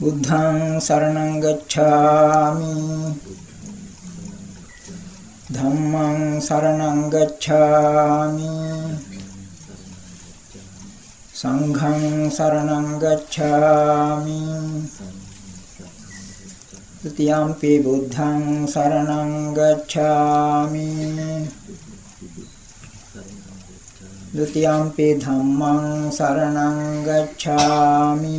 बुद्धं शरणं गच्छामि धम्मं शरणं गच्छामि सङ्घं शरणं गच्छामि तृतीयाम्पि बुद्धं शरणं गच्छामि द्वितीयाम्पि धम्मं शरणं गच्छामि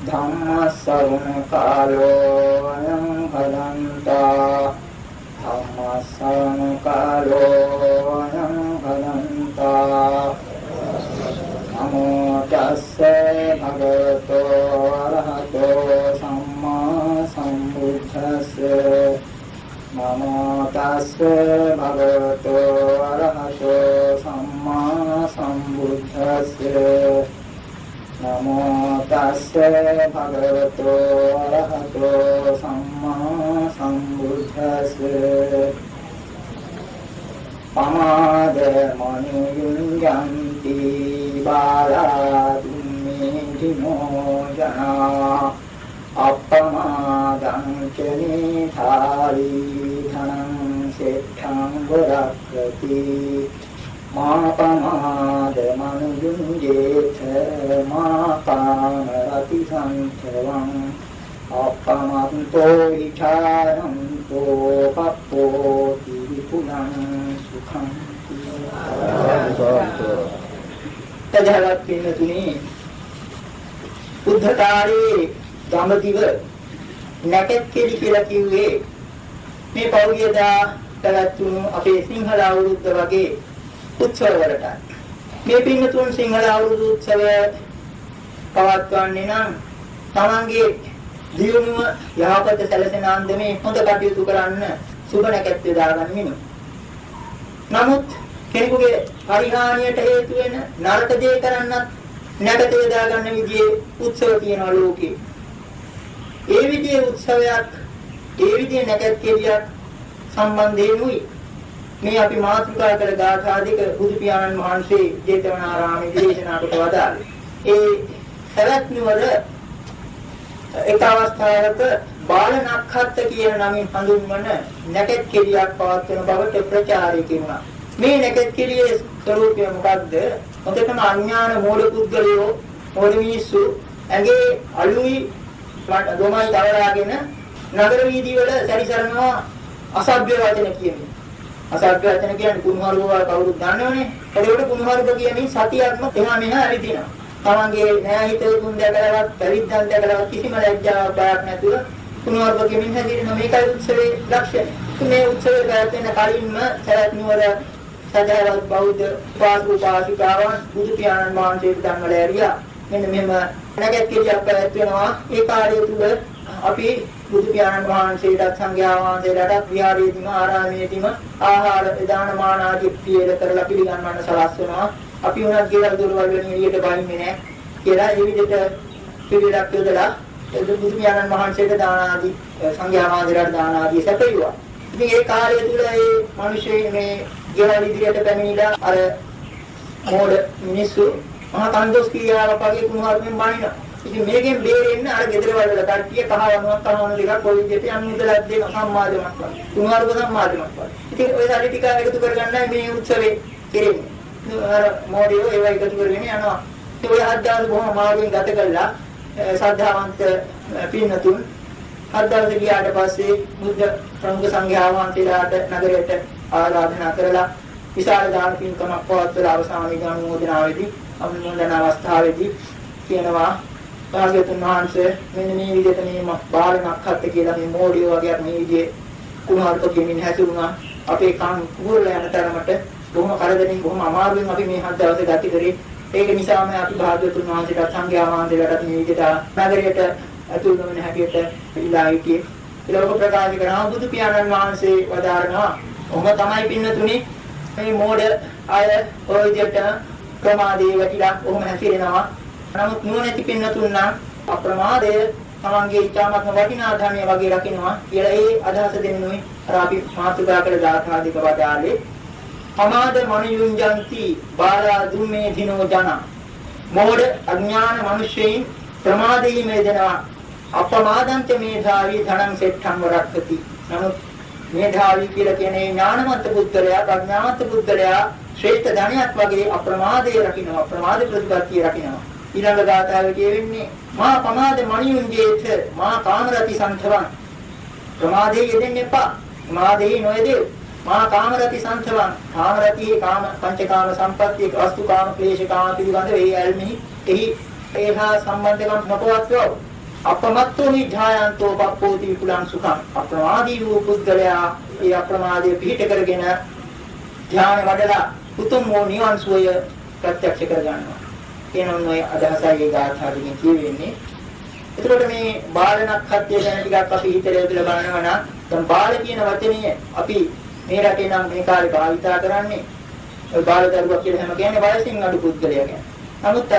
ධම්මස්සවන කාලෝ අයං භදන්තා ධම්මස්සවන කාලෝ අයං භදන්තා නමෝ තස්සේ භගවතෝ අරහතෝ සම්මා සම්බුද්දස්සේ නමෝ තස්සේ භගවතෝ අරහතෝ සම්මා සම්බුද්දස්සේ නමෝ තස්සේ භගවතු අරහතෝ සම්මා සම්බුද්දස්සේ පමාද මනුයුංජන්ති බාලාදුම්මේ ජිනෝජනා අප්පමාදං චනී ධාරි ධනං සෙට්ඨං වරක්කති මාපමාද මනුජුංජේත මාපාන රති සංඛවං අපමන්තෝ විචාරන්තෝ පප්පෝ විපුලං සුඛං තදහලත් කියන තුනේ බුද්ධකාරී ගමදිව නැකත් කෙලි කියලා කිව්වේ මේ පෞද්ගලිකදා පැවැත්වුණු අපේ සිංහල අවුරුද්ද වගේ උත්සවවලට මේ පින්නතුන් සිංහල අවුරුදු උත්සවය පවත්වන්නේ නම් තමන්ගේ දියුණුව යහපත සැලසෙන අන්දමේ හොඳ කටයුතු කරන්න සුබ නැකත් යොදාගන්න මිනු. නමුත් කෙනෙකුගේ පරිහානියට හේතු වෙන නරක දේ කරන්නත් නැකත යොදාගන්න විදිහේ උත්සව තියෙනවා ලෝකේ. ඒ විදිහේ උත්සවයක් ඒ විදිහේ නැකත් කෙලියක් සම්බන්ධයෙන්ුයි මේ අපි මාතෘකා කළ ගාථා දෙක බුදු පියාණන් වහන්සේ ජේතවනාරාමයේ දේශනා කොට වදාළේ. ඒ සරත් නුවර එක අවස්ථාවක බාල නක්ඛත්ත කියන නමින් හඳුන්වන නැකත් කෙලියක් පවත්වන බවට ප්‍රචාරය කෙරුණා. මේ නැකත් කෙලියේ ස්වરૂපය මොකද්ද? හොඳටම අඥාන මෝඩ පුද්ගලයෝ මෝඩ මිනිස්සු ඇගේ අලුයි දොමයි තවරාගෙන නගර වීදි වල සැරිසරනවා අසභ්‍ය වචන කියමින්. අසභ්‍ය වචන කියන්නේ කුණුහරුව කවුරුත් දන්නවනේ. ඒකට කුණුහරුව කියන්නේ සතියක්ම එහා මෙහා ඇවිදිනවා. තමන්ගේ නෑ හිතුවුන් දැකලවත් පරිද්දන් දැකලවත් කිසිම ලැජ්ජාවක් බයක් නැතුව කුණුහරුව කියමින් හැදිරෙන මේකයි උත්සවයේ ලක්ෂණය. මේ උත්සවයේ පැවැත්වෙන කලින්ම සරත් නුවර සදාවත් බෞද්ධ පාසු පාසිකාවන් බුදු පියාණන් වහන්සේට ධම්මල ඇරියා. මෙන්න මෙහෙම නැගත් කිරියක් පැවැත්වෙනවා. ඒ කාර්යය තුල අපි බුදු පියාණන් වහන්සේටත් සංඝයා වහන්සේලාටත් විහාරයේදීම ආරාමයේදීම ආහාර දාන මාන ආදී පිළියෙල කරලා පිළිගන්වන්න සලස්වනවා. අපි උනත් ගෙවල් දොරවල් වලින් එළියට බහින්නේ නැහැ කියලා ඒ විදිහට පිළිලක් යොදලා බුදු පියාණන් වහන්සේට දාන ආදී සංඝයා වහන්සේලාට දාන ආදී සැපයුවා. ඉතින් ඒ කාලය තුල මේ මිනිස්සු මේ ගෙවල් ඉදිරියට පැමිණිලා අර මෝඩ මිනිස්සු මහා කන්දොස් කීයාවක් වගේ කුණුහරුපෙන් බණිනවා. ඉතින් මේකෙන් බේරෙන්න අර ගෙදර වල කට්ටිය කහවණුවක් කනවන දෙකක් කොයි විදිහට යම් මුදලක් දෙන සම්මාදමක් වගේ. කුණුහරුප සම්මාදමක් වගේ. ඉතින් ওই සල්ලි ටික එකතු කරගන්නයි මේ උත්සවේ කෙරෙන්නේ. අර මෝඩියෝ ඒවා එකතු කරගෙන යනවා. ඉතින් ඔය හත්දාස් බොහොම මාරුවෙන් ගත කළා. සද්ධාවන්ත පින්නතුන් හත්දාස් ගියාට පස්සේ බුද්ධ ප්‍රමුඛ සංඝයා වහන්සේලාට නගරයට ආරාධනා කරලා විශාල දාන පින්කමක් පවත්වලා අවසානයේ අනුමෝදනාවේදී අනුමෝදන අවස්ථාවේදී කියනවා භාග්‍යතුන් වහන්සේ මෙන්න මේ විදිහට මේ බාලනක් හත්ත කියලා මේ මෝඩියෝ වගේ මේ විදිහේ කුණාර්ථ කියමින් හැසිරුණා අපේ කන් කුරුල්ල යන තරමට බොහොම කරදරින් බොහොම අමාරුවෙන් අපි මේ හත් දවසේ ගත කරේ. ඒක නිසාම අපි භාග්‍යතුන් වහන්සේට සංඝයා වහන්සේලාට මේ විදිහට නගරයට ඇතුල් වෙන හැටියට ඉලා හිටියේ. ඒක ප්‍රකාශ කරනවා. බුදු පියාණන් වහන්සේ වදාරනවා ඔහම තමයි පින්නතුනි මේ මෝඩ අය ඔය විදිහට ප්‍රමාදේ වැටිලා ඔහම හැසිරෙනවා. නමුත් නුවණැති පින්නතුන් නම් අප්‍රමාදය තමන්ගේ ඉච්ඡාමත්ම වටිනා ධර්මය වගේ රකින්නවා කියලා ඒ අදහස දෙන්නුයි අර අපි මාතුකා කළ දාථාදික වදාලේ පමාද මනුයුංජන්ති බාලා දුම්මේ දිනෝ ජන. මෝඩ අඥාන මිනිසෙයින් ප්‍රමාදයේ මේදෙනවා අපමාදන්ත මේධාවි ධනං සෙට්ඨං වරක්කති. නමුත් මේධාවි කියලා කියන්නේ ඥානවන්ත පුද්ගලයා ප්‍රඥාවන්ත පුද්ගලයා ශ්‍රේෂ්ඨ ධනයක් වගේ අප්‍රමාදයේ රකින්නවා ප්‍රමාද ප්‍රතිපත්තිය රකින්නවා. ඊළඟ ගාථාවේ කියවෙන්නේ මා පමාද මණියුන්ගේත මා කාමරති සංඛවන් ප්‍රමාදයේ යෙදෙන්න එපා. ප්‍රමාදයේ නොයදෙව්. මා කාමරති සංඛවන් කාමරතියේ කාම පංචකාම සම්පත්තියේ වස්තු කාම ක්ලේශ කාම පිළිබඳ වේ ඇල්මෙහි එහි ඒහා සම්බන්ධකම් නොපවත්වව අපමත්තෝ නිධායන්තෝ පප්පෝති විපුලං සුඛං. අප්‍රමාදී වූ පුද්ගලයා ඒ අප්‍රමාදයේ පිහිට කරගෙන ධ්‍යාන වඩලා උතුම් වූ නිවන් සුවය ප්‍රත්‍යක්ෂ කර ගන්නවා කියනොත් ඔය අදහසයි ඒ ගාථාවකින් කියවෙන්නේ. එතකොට මේ බාලනක් හත්ය ගැන ටිකක් අපි හිතේ යොදලා බලනවා නම් දැන් බාල කියන වචනේ අපි මේ රටේ නම් මේ කාලේ භාවිතා කරන්නේ ඔය බාල දරුවා කියලා හැම කියන්නේ වයසින් අඩු පුද්ගලයා ගැන. නමුත්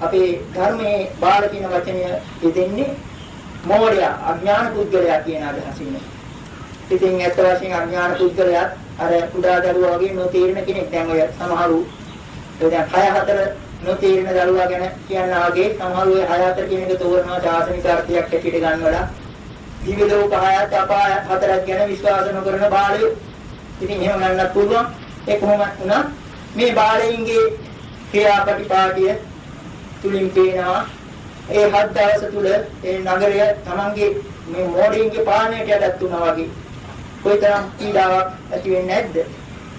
අපේ ධර්මයේ බාල කියන වචනය යෙදෙන්නේ මෝඩයා අඥාන පුද්ගලයා කියන අදහසින්. ඉතින් ඇත්ත වශයෙන් අඥාන පුද්ගලයා අර කුඩා දරුවා වගේ නොතේරෙන කෙනෙක් දැන් ඔය සමහරු දැන් 6 4 නොතේරෙන දරුවා ගැන කියනවා වගේ සමහර ඔය හය හතර කියන එක තෝරනවා ශාසනික අර්ථයක් හැටියට ගන්නවලා දිව්‍ය ලෝක හයත් අපාය හතරක් ගැන විශ්වාස නොකරන බාලයෝ. ඉතින් එහෙම ගන්නත් පුළුවන්. ඒ කොහොමද වුණා. මේ බාලයින්ගේ ක්‍රියාපටිපාටිය තුලින් පේනවා. ඒ හත් දවස තුල ඒ නගරය තමන්ගේ මේ මෝඩින්ගේ පාණයට යටත් වුණා වගේ. කොයිතරම් පීඩාවක් ඇති වෙන්නේ නැද්ද?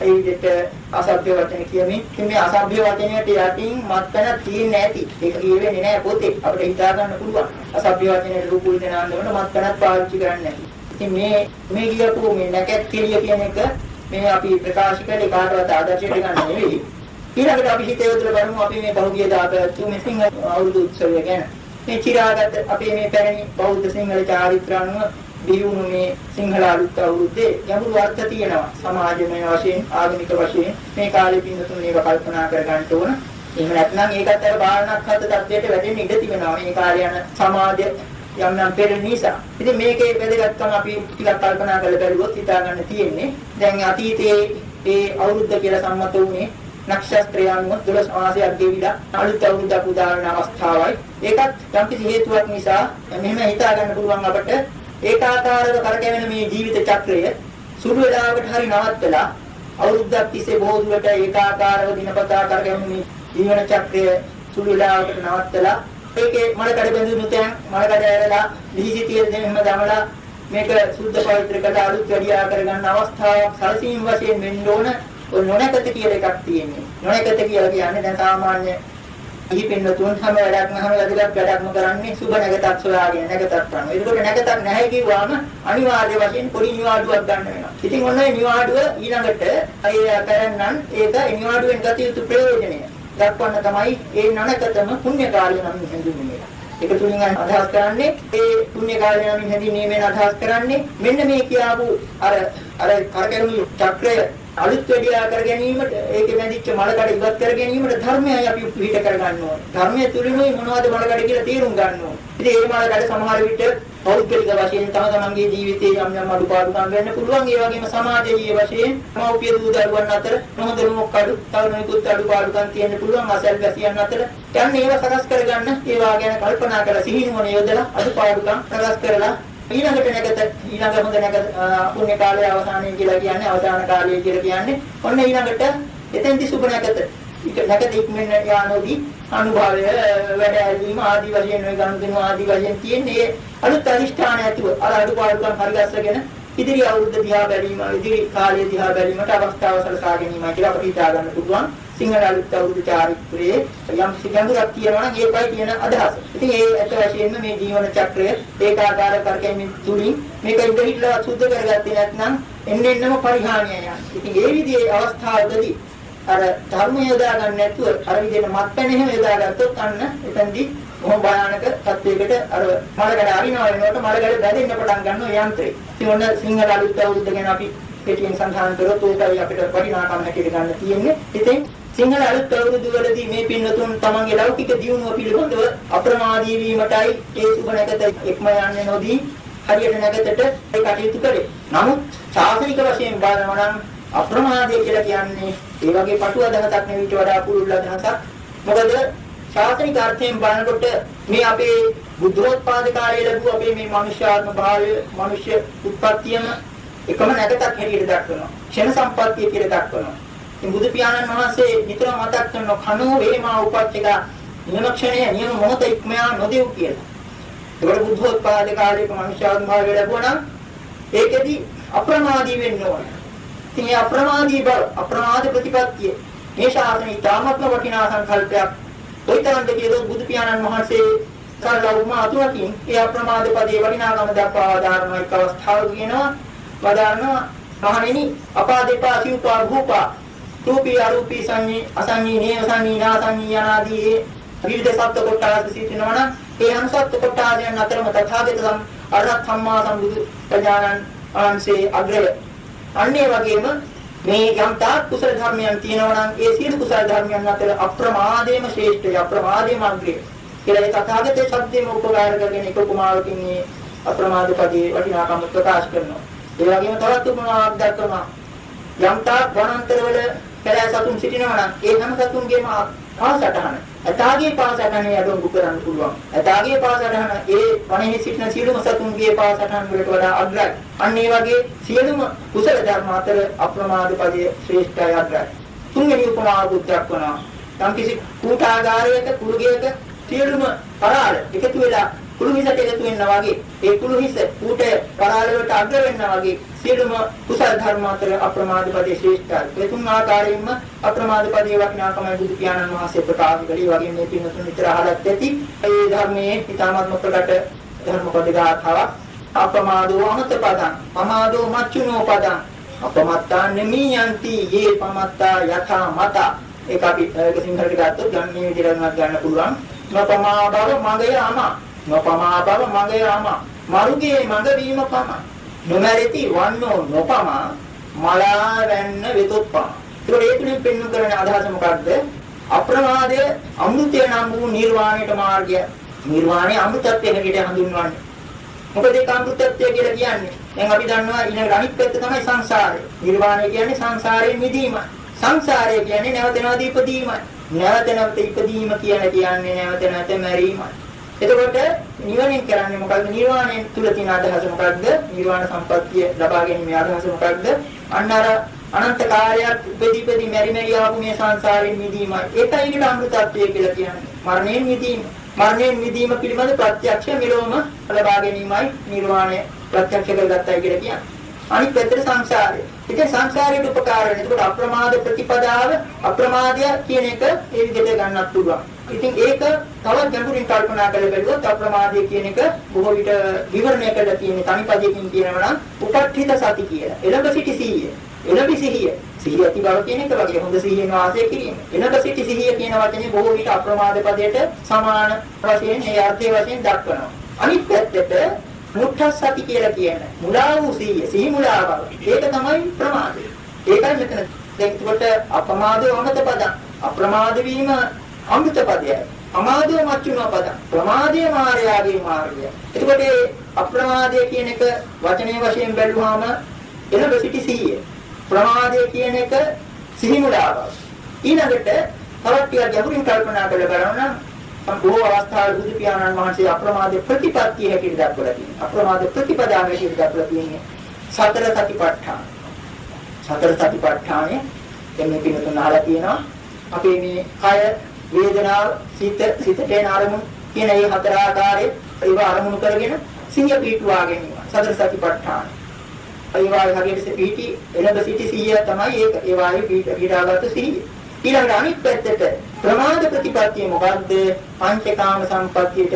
ඒ විදිහට අසභ්‍ය වචන කියමින් මේ අසභ්‍ය වචනයට යටින් මත්පැන තියෙන්නේ නැති. ඒක කියවෙන්නේ නැහැ පොතේ. අපිට හිතා ගන්න පුළුවන්. අසභ්‍ය වචනයට රූපුල් දෙන අන්දමට මත්පැනත් පාවිච්චි කරන්නේ නැති. ඉතින් මේ මේ කියපු මේ නැකත් කෙලිය කියන එක මේ අපි ප්‍රකාශ කළේ කාටවත් ආදර්ශයට ගන්න නෙවෙයි. ඊළඟට අපි හිතේ යොදලා බලමු අපි මේ බෞද්ධ දාපැවැත්වූ මේ සිංහල අවුරුදු උත්සවය ගැන. මේ චිරාගත අපේ මේ පැරණි බෞද්ධ සිංහල චාරිත්‍ර අනුව බිහිවුණු මේ සිංහල අලුත් අවුරුද්දේ ගැඹුරු අර්ථ තියෙනවා. සමාජමය වශයෙන්, ආගමික වශයෙන් මේ කාලේ පින්නතුන් මේක කල්පනා කර ගන්න ඕන. එහෙම නැත්නම් ඒකත් අර බාහනක් හත තත්ත්වයට වැටෙන්න ඉඩ තිබෙනවා. මේ කාලේ යන සමාජ යම් යම් පෙර නිසා. ඉතින් මේකේ වැදගත්කම අපි ටිකක් කල්පනා කරලා බැලුවොත් හිතා ගන්න තියෙන්නේ. දැන් අතීතයේ ඒ අවුරුද්ද කියලා සම්මත වුණේ නක්ෂත්‍රය අනුව 12 මාසයක් ගෙවිලා අලුත් අවුරුද්දක් උදාහරණ අවස්ථාවයි. ඒකත් යම්කිසි හේතුවක් නිසා මෙහෙම හිතා ගන්න පුළුවන් අපට ඒකාකාරව කරකැවෙන මේ ජීවිත චක්‍රය සුළු වේලාවකට හරි නවත්තලා අවුරුද්දක් තිස්සේ බොහෝ දුරට ඒකාකාරව දිනපතා කරකැවෙන මේ ජීවන චක්‍රය සුළු වේලාවකට නවත්තලා ඒකේ මලකඩ බඳුනු තැන් මලකඩ ඇරලා ලිහිසි තියෙන එහෙම දමලා මේක සුද්ධ පවිත්‍ර කරලා අලුත් වැඩියා කරගන්න අවස්ථාවක් සැලසීම් වශයෙන් වෙන්න ඕන ඔය නොනකත කියලා එකක් තියෙන්නේ. නොනකත කියලා කියන්නේ දැන් සාමාන්‍ය ඉහිපින්න තුන් හැම වැඩක්ම හැම වැඩක් වැඩක්ම කරන්නේ සුබ නැගතක් සොයාගෙන නැගතක් කරනවා. ඒකට නැගතක් නැහැ කිව්වම අනිවාර්ය වශයෙන් පොඩි නිවාඩුවක් ගන්න වෙනවා. ඉතින් ඔන්න ඒ නිවාඩුව ඊළඟට අය කරන්නන් ඒක නිවාඩුවෙන් ගත යුතු ප්‍රයෝජනය. දක්වන්න තමයි ඒ නනකතම පුණ්‍ය කාර්ය නම් හඳුන්වන්නේ. ඒක තුලින් අදහස් කරන්නේ ඒ පුණ්‍ය කාර්ය නම් හැඳින්වීමෙන් අදහස් කරන්නේ මෙන්න මේ කියාපු අර අර කරකැවුණු චක්‍රය අලුත් වැඩියා කර ගැනීමට ඒකේ බැඳිච්ච මලකඩ ඉවත් කර ගැනීමට ධර්මයයි අපි පිළිහිට කර ගන්න ඕනේ. ධර්මයේ තුලිනුයි මොනවද මලකඩ කියලා තේරුම් ගන්න ඕනේ. ඉතින් මේ මලකඩ සමහර විට පෞද්ගලික වශයෙන් තම තමන්ගේ ජීවිතයේ යම් යම් අඩුපාඩුකම් වෙන්න පුළුවන්. ඒ වගේම සමාජීය වශයෙන් මව්පිය දූ දරුවන් අතර නොහොඳ මොකක්ද තව නොයෙකුත් අඩුපාඩුකම් තියෙන්න පුළුවන්. අසල් වැසියන් අතර යන්න ඒවා සකස් කරගන්න ඒවා ගැන කල්පනා කරලා සිහිනුවන යොදලා අඩුපාඩුකම් සකස් කරලා ඊළඟට නැගත ඊළඟ හොඳ නැගත පුණ්‍ය කාලය අවසානයේ කියලා කියන්නේ අවසාන කාලය කියලා කියන්නේ ඔන්න ඊළඟට එතෙන්දි සුබ නැගත. නැගත ඉක්මන යානෝදී අනුභවය වැඩ ඇලීම ආදී වශයෙන් ඔය ගනුදෙනු ආදී වශයෙන් තියෙන්නේ අලුත් අනිෂ්ඨාන ඇතුව. අර අඩුපාඩුකම් හරිගස්සගෙන ඉදිරි අවුරුද්ද දිහා බැලීම ඉදිරි කාලය දිහා බැලීමට අවස්ථාව සලසා ගැනීමයි කියලා අපිට හිතා ගන්න පුළුවන්. සිංහල අලුත් අවුරුදු චාරිත්‍රයේ යම් සිගඳුරක් තියෙනවා නම් ඒකයි කියන අදහස. ඉතින් ඒ ඇත්ත වශයෙන්ම මේ ජීවන චක්‍රය ඒකාකාර කරකැවීම තුලින් මේක ඉඳහිట్లా සුද්ධ කරගත්තේ නැත්නම් එන්න එන්නම පරිහානිය යනවා. ඉතින් ඒ විදිහේ අවස්ථාවකදී අර ධර්මය යොදා ගන්න නැතුව අර විදිහට මත්පැන එහෙම යොදාගත්තොත් අන්න එතෙන්දී මොහොම භයානක තත්වයකට අර මලකඩ අරිනවා වෙනකොට මලකඩ බැඳෙන්න පටන් ගන්නවා යන්ත්‍රේ. ඉතින් ඔන්න සිංහල අලුත් අවුරුද්ද ගැන අපි පිටින් සඳහන් කරොත් ඒකයි අපිට වටිනාකම හැටියට ගන්න තියෙන්නේ. ඉතින් සිංහල අලුත් අවුරුදු වලදී මේ පින්නතුන් තමන්ගේ ලෞකික දියුණුව පිළිබඳව අප්‍රමාදී වීමටයි ඒ සුබ නැකත එක්ම යන්නේ නොදී හරියට නැකතට ඒ කටයුතු කරේ. නමුත් ශාසනික වශයෙන් බලනවා නම් අප්‍රමාදය කියලා කියන්නේ ඒ වගේ පටු අදහසක් නෙවෙයිට වඩා පුළුල් අදහසක්. මොකද ශාසනික අර්ථයෙන් බලනකොට මේ අපේ බුද්ධෝත්පාද කාලයේ ලැබුව අපේ මේ මනුෂ්‍යාත්ම භාවය, මනුෂ්‍ය උත්පත්තියම එකම නැකතක් හැටියට දක්වනවා. ක්ෂණ සම්පත්තිය කියලා දක්වනවා. ඉතින් බුදු පියාණන් වහන්සේ නිතරම මතක් කරන කනෝ වේමා උපච්චක නියම ක්ෂණය නියම මොහොත ඉක්මයා නොදෙව් කියලා. ඒකට බුද්ධෝත්පාද කාලයක මනුෂ්‍යාත්ම භාවය ලැබුණා නම් ඒකෙදි අප්‍රමාදී වෙන්න ඕන. ඉතින් මේ අප්‍රමාදී බව අප්‍රමාද ප්‍රතිපත්තිය මේ ශාසනය ඉතාමත්ම වටිනා සංකල්පයක්. කොයිතරම්ද කියදොත් බුදු පියාණන් වහන්සේ කරලා උමා අතුරකින් ඒ අප්‍රමාද පදේ වටිනාකම දක්වා ආදාරණ එක් අවස්ථාවක කියනවා වදාරනවා මහණෙනි අපාදේපා සිව්පා භූපා රූපී අරූපී සංඤී අසංඤී නේව සංඤී නාසංඤී යනාදී විවිධ සත්ත්ව කොටස් සිටිනවා නම් ඒ අනුසත්ත්ව කොටාදයන් අතරම තථාගත සම් අරහත් සම්මා සම්බුදු ප්‍රජානන් වහන්සේ අග්‍රය. අන්නේ වගේම මේ යම් තාක් කුසල ධර්මයන් තියෙනවා නම් ඒ සියලු කුසල ධර්මයන් අතර අප්‍රමාදේම ශ්‍රේෂ්ඨයි අප්‍රමාදේම අග්‍රය කියලා ඒ තථාගතයේ ශබ්දයෙන් උපකාර කරගෙන එක උපමාවකින් මේ අප්‍රමාද පදේ වටිනාකම ප්‍රකාශ කරනවා. ඒ වගේම තවත් උපමාවක් දක්වනවා. යම් තාක් වනාන්තරවල කැලෑ සතුන් සිටිනවා නම් ඒ හැම සතුන්ගේම පාසටහන ඇතාගේ පාසටහනේ අඩංගු කරන්න පුළුවන්. ඇතාගේ පාසටහන ඒ වනයේ සිටින සියලුම සතුන්ගේ පාසටහන් වලට වඩා අග්‍රයි. අන්න ඒ වගේ සියලුම කුසල ධර්ම අතර අප්‍රමාද පදයේ ශ්‍රේෂ්ඨයි අග්‍රයි. තුන්වෙනි උපමාව බුද්ධක් වනවා. යම්කිසි කූටාගාරයක කුළුගයක සියලුම පරාල එකතු වෙලා කුළු හිසට එකතු වෙනවා වගේ ඒ කුළු හිස ඌට පරාල වලට අග්‍ර වෙනවා වගේ සියලුම කුසල ධර්ම අතර අප්‍රමාද පදේ ශ්‍රේෂ්ඨයි. ඒ තුන් ආකාරයෙන්ම අප්‍රමාද පදේ වටිනාකමයි බුදු පියාණන් වහන්සේ ප්‍රකාශ කළේ වගේ මේ පින්තුන් විතර අහලත් ඇති. ඒ ධර්මයේ ඊ타ත්ම ප්‍රකට ධර්ම පද ගාථාවක් අප්‍රමාදෝ අමත පදං පමාදෝ මච්චුනෝ පදං අපමත්තා නෙමියන්ති යේ පමත්තා යථා මත ඒක අපි ඒක සිංහලට ගත්තොත් ගන්න මේ විදිහට උනත් ගන්න පුළුවන්. නොපමා බව මගේ අම. නොපමා බව මගේ අම. මරුගේ මඟ වීම පම. නොමැරිති වන්නෝ නොපමා මලා වැන්න වෙතොත්පා. ඒකට ඒ තුලින් පෙන්වන කරන අදහස මොකද්ද? අප්‍රමාදය අමෘතය නම් වූ නිර්වාණයට මාර්ගය. නිර්වාණය අමෘතත්වයේ හැටියට හඳුන්වන්නේ. මොකද ඒක අමෘතත්වය කියලා කියන්නේ. දැන් අපි දන්නවා ඊළඟ අනිත් පැත්ත තමයි සංසාරය. නිර්වාණය කියන්නේ සංසාරයෙන් මිදීම. සංසාරය කියන්නේ නැවත නැවත ඉපදීමයි. නැවත නැවත ඉපදීම කියන කියන්නේ නැවත නැවත මැරීමයි. එතකොට නිවනින් කරන්නේ මොකද්ද? නිර්වාණයෙන් තුල තියෙන අදහස මොකද්ද? නිර්වාණ සම්පත්තිය ලබා ගැනීමේ අදහස මොකද්ද? අන්න අර අනන්ත කාර්යයක් උපදීපදී මෙරි මෙරි ආපු මේ සංසාරයෙන් මිදීමයි. ඒකයි ඊට අමෘතත්වය කියලා කියන්නේ. මරණයෙන් මිදීම. මරණයෙන් මිදීම පිළිබඳ ප්‍රත්‍යක්ෂ මෙලොවම ලබා ගැනීමයි නිර්වාණය ප්‍රත්‍යක්ෂ කරගත්තයි කියලා කියන්නේ. අනිත් පැත්තට සංසාරය. ඉතින් සංසාරයට උපකාර වෙන. ඒකට අප්‍රමාද ප්‍රතිපදාව අප්‍රමාදය කියන එක ඒ විදිහට ගන්නත් පුළුවන්. ඉතින් ඒක තවත් ගැඹුරින් කල්පනා කරලා බැලුවොත් අප්‍රමාදය කියන එක බොහෝ විට විවරණය කරලා තියෙන තනිපදයකින් කියනවා නම් උපට්ඨිත සති කියලා. එළඹ සිටි සීය. එළඹ සිහිය. සිහිය ඇති බව කියන එක වගේ හොඳ සිහියෙන් වාසය කිරීම. එළඹ සිටි සිහිය කියන වචනේ බොහෝ විට අප්‍රමාද පදයට සමාන වශයෙන් ඒ අර්ථයේ වශයෙන් දක්වනවා. අනිත් පැත්තට මුත්‍ථ සති කියලා කියන මුලා වූ සිහිය, සිහි මුලා බව. ඒක තමයි ප්‍රමාදය. ඒකයි මෙතන දැන් එතකොට අපමාදෝ අමත පදං. අප්‍රමාද වීම අමෘත පදයයි. අමාදෝ මච්චුන පද. ප්‍රමාදයේ මාර්යාගේ මාර්ගය. එතකොට අප්‍රමාදය කියන එක වචනේ වශයෙන් බැලුවාම එළඹ සිටි සිහිය. ප්‍රමාදය කියන එක සිහිමුලාවක්. ඊළඟට තවත් ටිකක් ගැඹුරින් කල්පනා කරලා බලනවා නම් බොහෝ අවස්ථාවල බුදු පියාණන් වහන්සේ අප්‍රමාද ප්‍රතිපත්තිය හැටියට දක්වලා තියෙනවා. අප්‍රමාද ප්‍රතිපදාව හැටියට දක්වලා තියෙන්නේ සතර සතිපට්ඨාන. සතර සතිපට්ඨානේ එන්නේ පිනතුන් අහලා තියෙනවා. අපේ මේ කය වේදනාව සිත සිතට එන අරමුණු කියන මේ හතර ආකාරයේ ඒව අරමුණු කරගෙන සිහිය පිටුවා ගැනීම. සතර සතිපට්ඨාන. ඒ වාගේ හරියට පිටි එළඹ සිටි සිහිය තමයි ඒක. ඒ වාගේ පිටාගත සිහිය. ඊළඟට අනිත් පැත්තට ප්‍රමාද ප්‍රතිපත්තිය මොකද්ද? පංචකාම සම්පත්තියට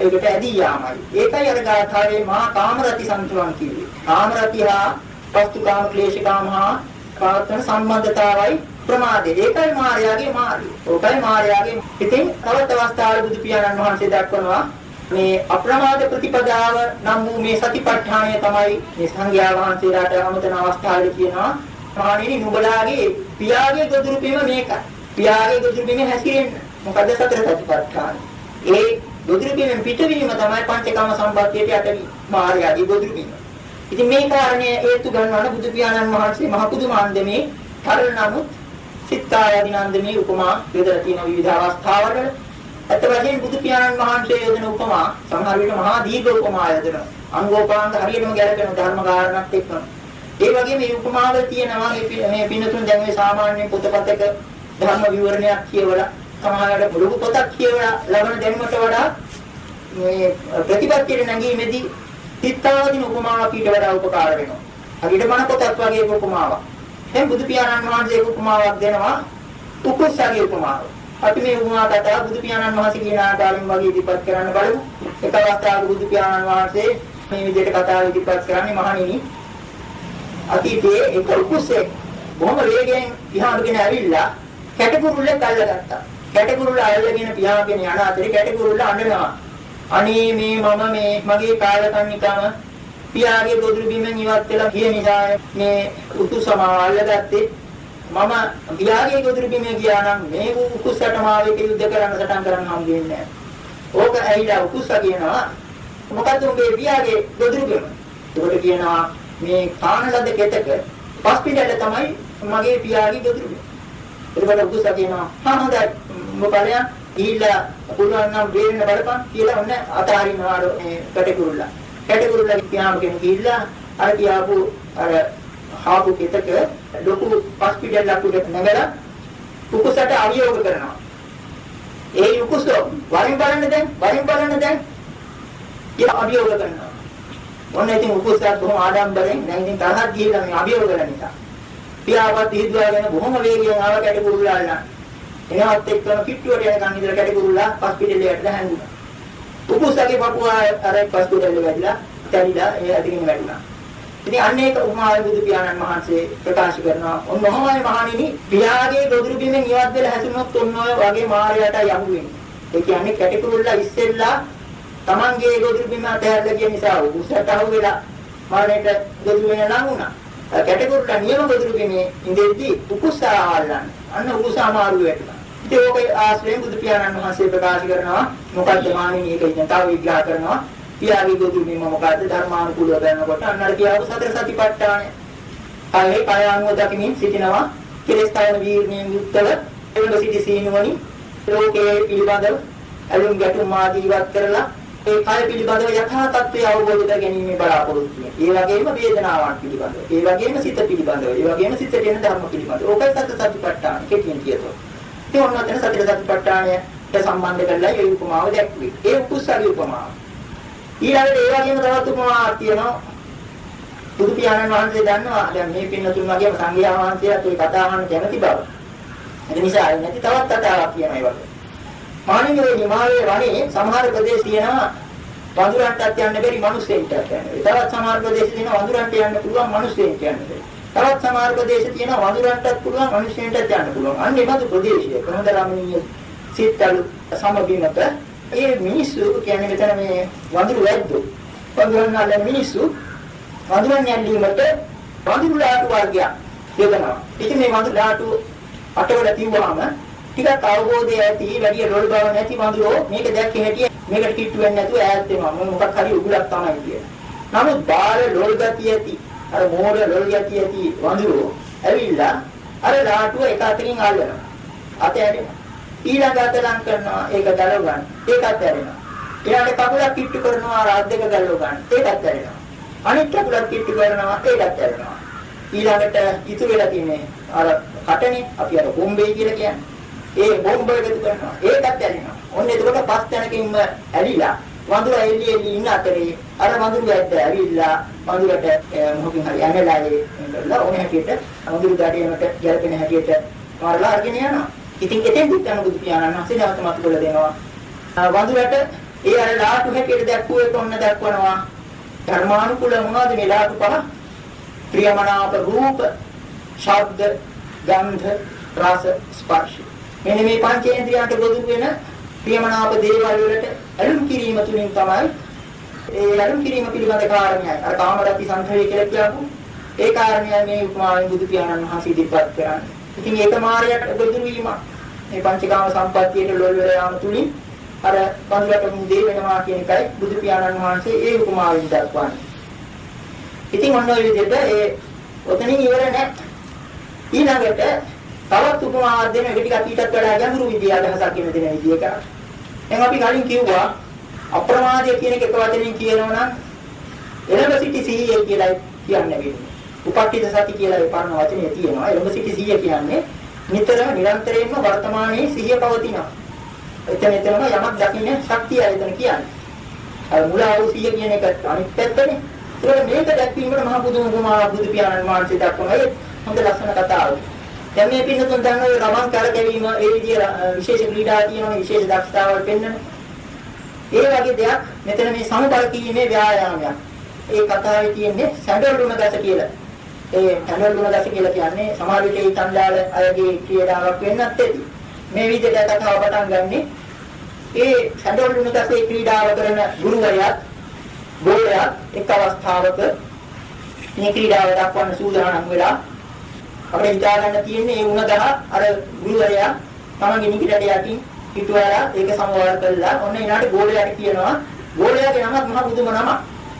ඒකට ඇදී යාමයි. ඒකයි අර ගාථාවේ මහා කාමරති සම්තුලන් කිව්වේ. කාමරති හා වස්තුකාම ක්ලේශකාම හා පාතන සම්බන්ධතාවයි ප්‍රමාදේ. ඒකයි මායාවේ මාර්ගය. ඕකයි මායාවේ. ඉතින් තවත් අවස්ථාවල බුදු පියාණන් වහන්සේ දක්වනවා මේ අප්‍රමාද ප්‍රතිපදාව නම් වූ මේ සතිපට්ඨානය තමයි මේ සංඝයා වහන්සේලාට අමතන අවස්ථාවේදී කියනවා මහණෙනි නුඹලාගේ පියාගේ ගොදුරු බිම මේකයි. පියාගේ ගොදුරු බිම හැසිරෙන්න. මොකද සතර සතිපට්ඨාන. ඒ ගොදුරු බිමෙන් පිටවීම තමයි පංචකාම සම්පත්තියට යටවි මාර්ගයදී ගොදුරු බිම. ඉතින් මේ කාරණය හේතු ගන්නවන බුදු පියාණන් වහන්සේ මහ පුදුමාන්දමේ තරල නමුත් සිතායදිනන්දමේ උපමා යොදලා තියෙන විවිධ අවස්ථාවල අත වශයෙන් බුදු පියාණන් වහන්සේ යොදන උපමා සමහර විට මහා දීර්ඝ උපමා යොදනවා. අංගෝපාංග හරියටම ගැලපෙන ධර්ම කාරණාත් එක්කම. ඒ වගේ මේ උපමාවල තියෙනවා මේ මේ පින්නතුන් දැන් මේ සාමාන්‍ය පොතපතක ධර්ම විවරණයක් කියවලා සමහරවිට මුළු පොතක් කියවලා ලබන දැනුමට වඩා මේ ප්‍රතිපත්තියේ නැගීමේදී තිත්තාවදින උපමාවක් ඊට වඩා උපකාර වෙනවා. හරියට මන පොතක් වගේ උපමාවක්. දැන් බුදු පියාණන් වහන්සේ උපමාවක් දෙනවා උකුස්සගේ උපමාවක්. අපි මේ උපමා කතාව බුදු පියාණන් වහන්සේ කියන ආකාරයෙන් වගේ ඉදිරිපත් කරන්න බලමු. එක අවස්ථාවක බුදු පියාණන් වහන්සේ මේ විදිහට කතාව ඉදිරිපත් කරන්නේ මහණෙනි. අතීතයේ එක උකුස්සේ බොහොම වේගයෙන් පියාඹගෙන ඇවිල්ලා කැටකුරුල්ලෙක් අල්ලගත්තා. කැටකුරුල්ල අල්ලගෙන පියාඹගෙන යන අතරේ කැටකුරුල්ල අඬනවා. අනේ මේ මම මේ මගේ කාලකන්නිකම පියාගේ ගොදුරු බිමෙන් ඉවත් වෙලා ගිය නිසා මේ උතුසම අල්ලගත්තේ මම පියාගේ ගොදුරු බිමේ ගියා නම් මේ උකුස්සට මාවෙක යුද්ධ කරන්න සටන් කරන්න හම් වෙන්නේ නැහැ. ඕක ඇහිලා උකුස්ස කියනවා මොකද උඹේ පියාගේ ගොදුරු බිම? ඒකට කියනවා මේ කානලද කෙතක හොස්පිටල් තමයි මගේ පියාගේ ගොදුරු බිම. ඒකට උකුස්ස කියනවා හා හොඳයි මොකලයා ගිහිල්ලා පුළුවන් නම් වේරෙන්න බලපන් කියලා ඔන්න අතාරිනවා මේ කටකුරුල්ලා. කටකුරුල්ලා පියාඹගෙන ගිහිල්ලා අර කියාපු අර හාපු කෙතක ලොකු හොස්පිටල් ලකුඩට නැගලා උකුසට අවියෝග කරනවා. ඒ උකුස වරින් බලන්න දැන් වරින් බලන්න දැන් කියලා අවියෝග කරනවා. ඔන්න ඉතින් උකුසත් බොහොම ආඩම්බරෙන් දැන් ඉතින් තරහක් ගිහිල්ලා මේ අවියෝග කරන නිසා. පියාවත් හිතුවාගෙන බොහොම වේගයෙන් ආව කැටකුරුල්ලා අල්ලන්න. එනවත් එක්කම කිට්ටුවට යනකන් ඉඳලා කැටකුරුල්ලා හොස්පිටල් එකට හැංගුණා. උකුසගේ පපුවා අර හොස්පිටල් එකට වැදිලා කැඩිලා ඒ අදින් වැටුණා. ඉතින් අන්න ඒක උමාවේ බුදු පියාණන් වහන්සේ ප්‍රකාශ කරනවා. ඔන්න ඔහමයි මහණෙනි පියාගේ ගොදුරු බිමෙන් ඉවත් වෙලා හැසුනොත් ඔන්න ඔය වගේ මායයට යහු වෙන්නේ. ඒ කියන්නේ කැටිකුරුල්ලා ඉස්සෙල්ලා Tamanගේ ගොදුරු බිම අතහැරලා ගිය නිසා උසට අහු වෙලා මරණයට ගොදුරු වෙන ලඟ වුණා. කැටිකුරුල්ලා නියම ගොදුරු බිමේ ඉඳෙද්දී උකුස්සා ආල්ලන්න. අන්න උකුස්සා මාරු වැටුණා. ඉතින් ඕක ආශ්‍රයෙන් බුදු පියාණන් වහන්සේ ප්‍රකාශ කරනවා මොකක්ද මහණෙනි ඒක ඉතින් තව විග්‍රහ කරනවා. පියාගේ ගොදුරු බිම මොකද්ද ධර්මානුකූලව බලනකොට අන්නර කියාව සතර සතිපට්ඨානය. කයෙහි කය අනුව දකිමින් සිටිනවා. කෙලෙස් කයන වීර්ණයෙන් යුක්තව එවන සිටි සීනුවනි ලෝකයේ පිළිබඳව අලුම් ගැටුම් ආදී ඉවත් කරලා ඒ කය පිළිබඳව යථා තත්ත්වය අවබෝධ කර ගැනීම බලාපොරොත්තු වෙනවා. ඒ වගේම වේදනාවන් පිළිබඳව, ඒ වගේම සිත පිළිබඳව, ඒ වගේම සිතට එන ධර්ම පිළිබඳව. ඕකයි සත්‍ය සතිපට්ඨාන කෙටියෙන් කියතොත්. ඒ ඔන්න ඔතන සතර සතිපට්ඨානයට සම්බන්ධ කරලා ඒ උපමාව දැක්වේ. ඒ උපුස්සගේ උපමාව. ඊළඟට ඒ වගේම තවත් උපමාවක් තියෙනවා. බුදු පියාණන් වහන්සේ දන්නවා දැන් මේ පින්නතුන් වගේම සංඝයා වහන්සේලාත් ওই කතා අහන්න කැමති බව. ඒ නිසා නැති තවත් කතාවක් කියනවා ඒ වගේ. මානිමේ හිමාලයේ වනේ සමහර ප්‍රදේශ තියෙනවා වඳුරන්ටත් යන්න බැරි මිනිස්සෙන්ට යන්න. තවත් සමහර ප්‍රදේශ තියෙනවා වඳුරන්ට යන්න පුළුවන් මිනිස්සෙන්ට යන්න බැරි. තවත් සමහර ප්‍රදේශ තියෙනවා වඳුරන්ටත් පුළුවන් මිනිස්සෙන්ටත් යන්න පුළුවන්. අන්න ඒ බඳු ප්‍රදේශය කොහොමද රාමණීය සිත්තලු සමබිමක ඒ මිනිස්සු කියන්නේ මෙතන මේ වඳුරු වැද්දෝ. වඳුරන් අල්ලන මිනිස්සු වඳුරන් යැල්ලීමට වඳුරු ලාටු වර්ගයක් යොදනවා. ඉතින් මේ වඳුරු ලාටු අටවල තියුවාම ටිකක් අවබෝධය ඇති වැඩි රොල් බව නැති වඳුරෝ මේක දැක්ක හැටි මේකට කිට්ටු වෙන්නේ නැතුව ඈත් වෙනවා මොකක් හරි උගලක් තමයි කියන්නේ. නමුත් බාල රොල් ගතිය ඇති අර මෝඩ රොල් ගතිය ඇති වඳුරෝ ඇවිල්ලා අර ලාටුව එක අතකින් අල්ලනවා. අත ඇරෙනවා. ඊළඟ අත ලං කරනවා ඒක දලව ගන්න. ඒකත් ඇරෙනවා. ඊළඟ කකුලක් කිට්ටු කරනවා අර අත් දෙක ගලව ගන්න. ඒකත් ඇරෙනවා. අනිත් කකුලක් කිට්ටු කරනවා ඒකත් ඇරෙනවා. ඊළඟට ඉතුරු වෙලා තියෙන්නේ අර කටනේ අපි අර බොම්බේ කියලා කියන්නේ. ඒ බෝම්බ එකතු කරනවා. ඒකත් ඇලිනවා. ඔන්න එතකොට පස් තැනකින්ම ඇලිලා වඳුර එල්ලි එල්ලි ඉන්න අතරේ අර වඳුරු ඇද්ද ඇවිල්ලා වඳුරට මොකකින් හරි ඇනලා ඒ ඕන හැටියට වඳුරු දඩේකට ගැලපෙන හැටියට මාරලා අරගෙන යනවා. ඉතින් එතෙන් බුද්ධ බුදු පියාණන් වහන්සේ නැවත මතු කළ දෙනවා. වඳුරට ඒ අර ලාටු හැටියට දැක්වුවේ කොන්න දක්වනවා. ධර්මානුකූල මොනවද මේ ලාටු පහ? ප්‍රියමනාප රූප, ශබ්ද, ගන්ධ, රස, ස්පර්ශ මෙන්න මේ පංචේන්ද්‍රයන්ට ගොදුරු වෙන ප්‍රියමනාප දේවල් වලට ඇලුම් කිරීම තුලින් තමයි ඒ ඇලුම් කිරීම පිළිබඳ කාරණයයි. අර කාමරති සංඛේ කියලා කියපු ඒ කාරණය මේ උපමාවෙන් බුදු පියාණන් වහන්සේ ඉදිරිපත් කරන්නේ. ඉතින් ඒක මායයට ගොදුරු වීම. මේ පංචකාම සම්පත්තියට ලොල් වෙලා යාම තුලින් අර බඳුරට මුදේ වෙනවා කියන එකයි බුදු පියාණන් වහන්සේ ඒ උපමාවෙන් දක්වන්නේ. ඉතින් ඔන්න ඔය විදිහට ඒ ඔතනින් ඉවර නැහැ. ඊළඟට තවත් උපමාවක් දෙන එක ටිකක් ඊටත් වඩා ගැඹුරු විදිය අදහසක් කියන දෙන විදිය එක. දැන් අපි කලින් කිව්වා අප්‍රමාදය කියන එක එක වචනෙන් කියනවා නම් එළඹ සිටි සීය කියලා කියන්නේ වෙන්නේ. උපට්ඨිත සති කියලා ඒ පරණ වචනේ තියෙනවා. එළඹ සිටි සීය කියන්නේ නිතරම නිරන්තරයෙන්ම වර්තමානයේ සිහිය පවතිනවා. එතන එතනම යමක් දකින්න ශක්තිය එතන කියන්නේ. අර මුලා වූ සිහිය කියන එක අනිත් පැත්තනේ. ඒක මේක දැක්වීමට මහ බුදුන් වහන්සේ බුදු පියාණන් වහන්සේ දක්වන හොඳ ලස්සන කතාවක්. දැන් මේ පින්නතුන් දන්නව රමන් කරකැවීම ඒ විදිය විශේෂ ක්‍රීඩා තියෙනවා විශේෂ දක්ෂතාවල් පෙන්වන. ඒ වගේ දෙයක් මෙතන මේ සමුපල කීමේ ව්‍යායාමයක්. ඒ කතාවේ තියෙන්නේ සැඬල් ලුණ ගස කියලා. ඒ සැඬල් ලුණ ගස කියලා කියන්නේ සමහර විට ඒ තණ්ඩාල අයගේ ක්‍රීඩාවක් වෙන්නත් ඇති. මේ විදිහට කතාව පටන් ගන්නෙ ඒ සැඬල් ලුණ ගසේ ක්‍රීඩාව කරන ගුරුවරයාත් ගෝලයාත් එක් අවස්ථාවක මේ ක්‍රීඩාව දක්වන්න සූදානම් වෙලා අපිට හිතා ගන්න තියෙන්නේ ඒ උණ දහ අර ගුරුවරයා තමන්ගේ නිකිටට යටින් පිටුවලා ඒක සමවර කළා. ඔන්න ඊනාට ගෝලයාට කියනවා ගෝලයාගේ නමක් මහ බුදුම නම.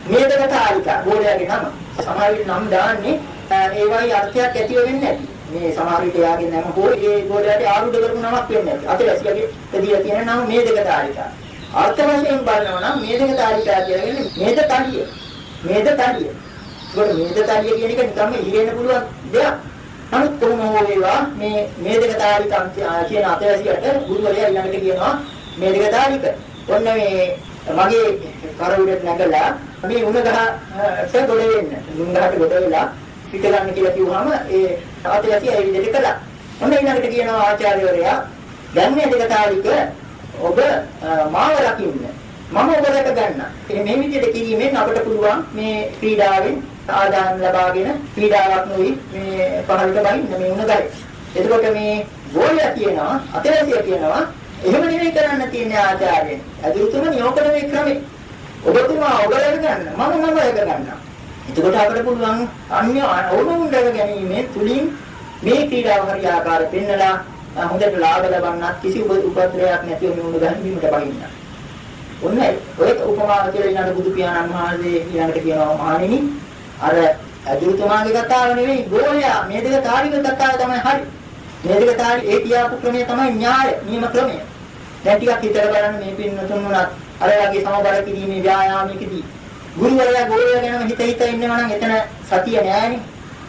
මේදක තාලිකා ගෝලයාගේ නම. සමහර විට නම් දාන්නේ ඒ වගේ අර්ථයක් ඇතිව වෙන්නේ නැති. මේ සමහර විට යාගේ නම හෝ ඒ ගෝලයාට ආරුඩ කරපු නමක් වෙන්නේ නැති. අතලැසියගේ තදියා තියෙන නම මේදක තාලිකා. අර්ථ වශයෙන් බලනවා නම් මේදක තාලිකා කියන්නේ මේද තලිය. මේද තලිය. ඒකට මේද තලිය කියන එක නිකම්ම ඉහෙන්න පුළුවන් දෙයක්. නමුත් කොහොම හෝ වේවා මේ මේ දෙක තාරික කියන අතවැසියට ගුරුවරයා ඊළඟට කියනවා මේ දෙක තාරික. ඔන්න මේ මගේ කර උඩට නැගලා මේ උණ ගහට ගොඩ වෙන්න. උණ ගහට ගොඩ වෙලා පිට ගන්න කියලා කිව්වහම ඒ අතවැසිය ඒ විදිහට කළා. ඔන්න ඊළඟට කියනවා ආචාර්යවරයා දැන් මේ දෙක තාරික ඔබ මාව රකින්න. මම ඔබ දැක ගන්න. මේ විදිහට කිරීමෙන් අපට පුළුවන් මේ ක්‍රීඩාවෙන් ආදායම් ලබාගෙන ක්‍රීඩාවක් නොවි මේ පහළට බහින්න මේ උණ ගයි. එතකොට මේ ගෝලයා කියනවා අතලසිය කියනවා එහෙම නෙවෙයි කරන්න තියෙන්නේ ආචාර්යයන්. අදිරිතුමනි ඕකද මේ ක්‍රමේ. ඔබතුමා ඔබ දැක ගන්න. මම මම දැක ගන්නවා. එතකොට අපිට පුළුවන් අන්‍ය ඕනෝන් දැක ගැනීමෙන් තුලින් මේ ක්‍රීඩාව හරි ආකාර පෙන්නලා හොඳට ලාභ ලබන්නත් කිසි උපද්‍රවයක් නැතිව මේ උණ ගහින් බීමට බහින්න. ඔන්න ඔය උපමාව කියලා ඊළඟ බුදු පියාණන් වහන්සේ ඊළඟට කියනවා මහණෙනි අර අජුතුමාගේ කතාව නෙවෙයි ගෝලයා මේ දෙක තාරික කතාව තමයි හරි. මේ දෙක තාරි ඒ කියාපු ක්‍රමය තමයි න්‍යාය නියම ක්‍රමය. දැන් ටිකක් හිතලා බලන්න මේ පින්නතුන් උනත් අර වගේ සමබර කිරීමේ ව්‍යායාමයකදී ගුරුවරයා ගෝලයා ගැනම හිත හිත ඉන්නවා නම් එතන සතිය නෑනේ.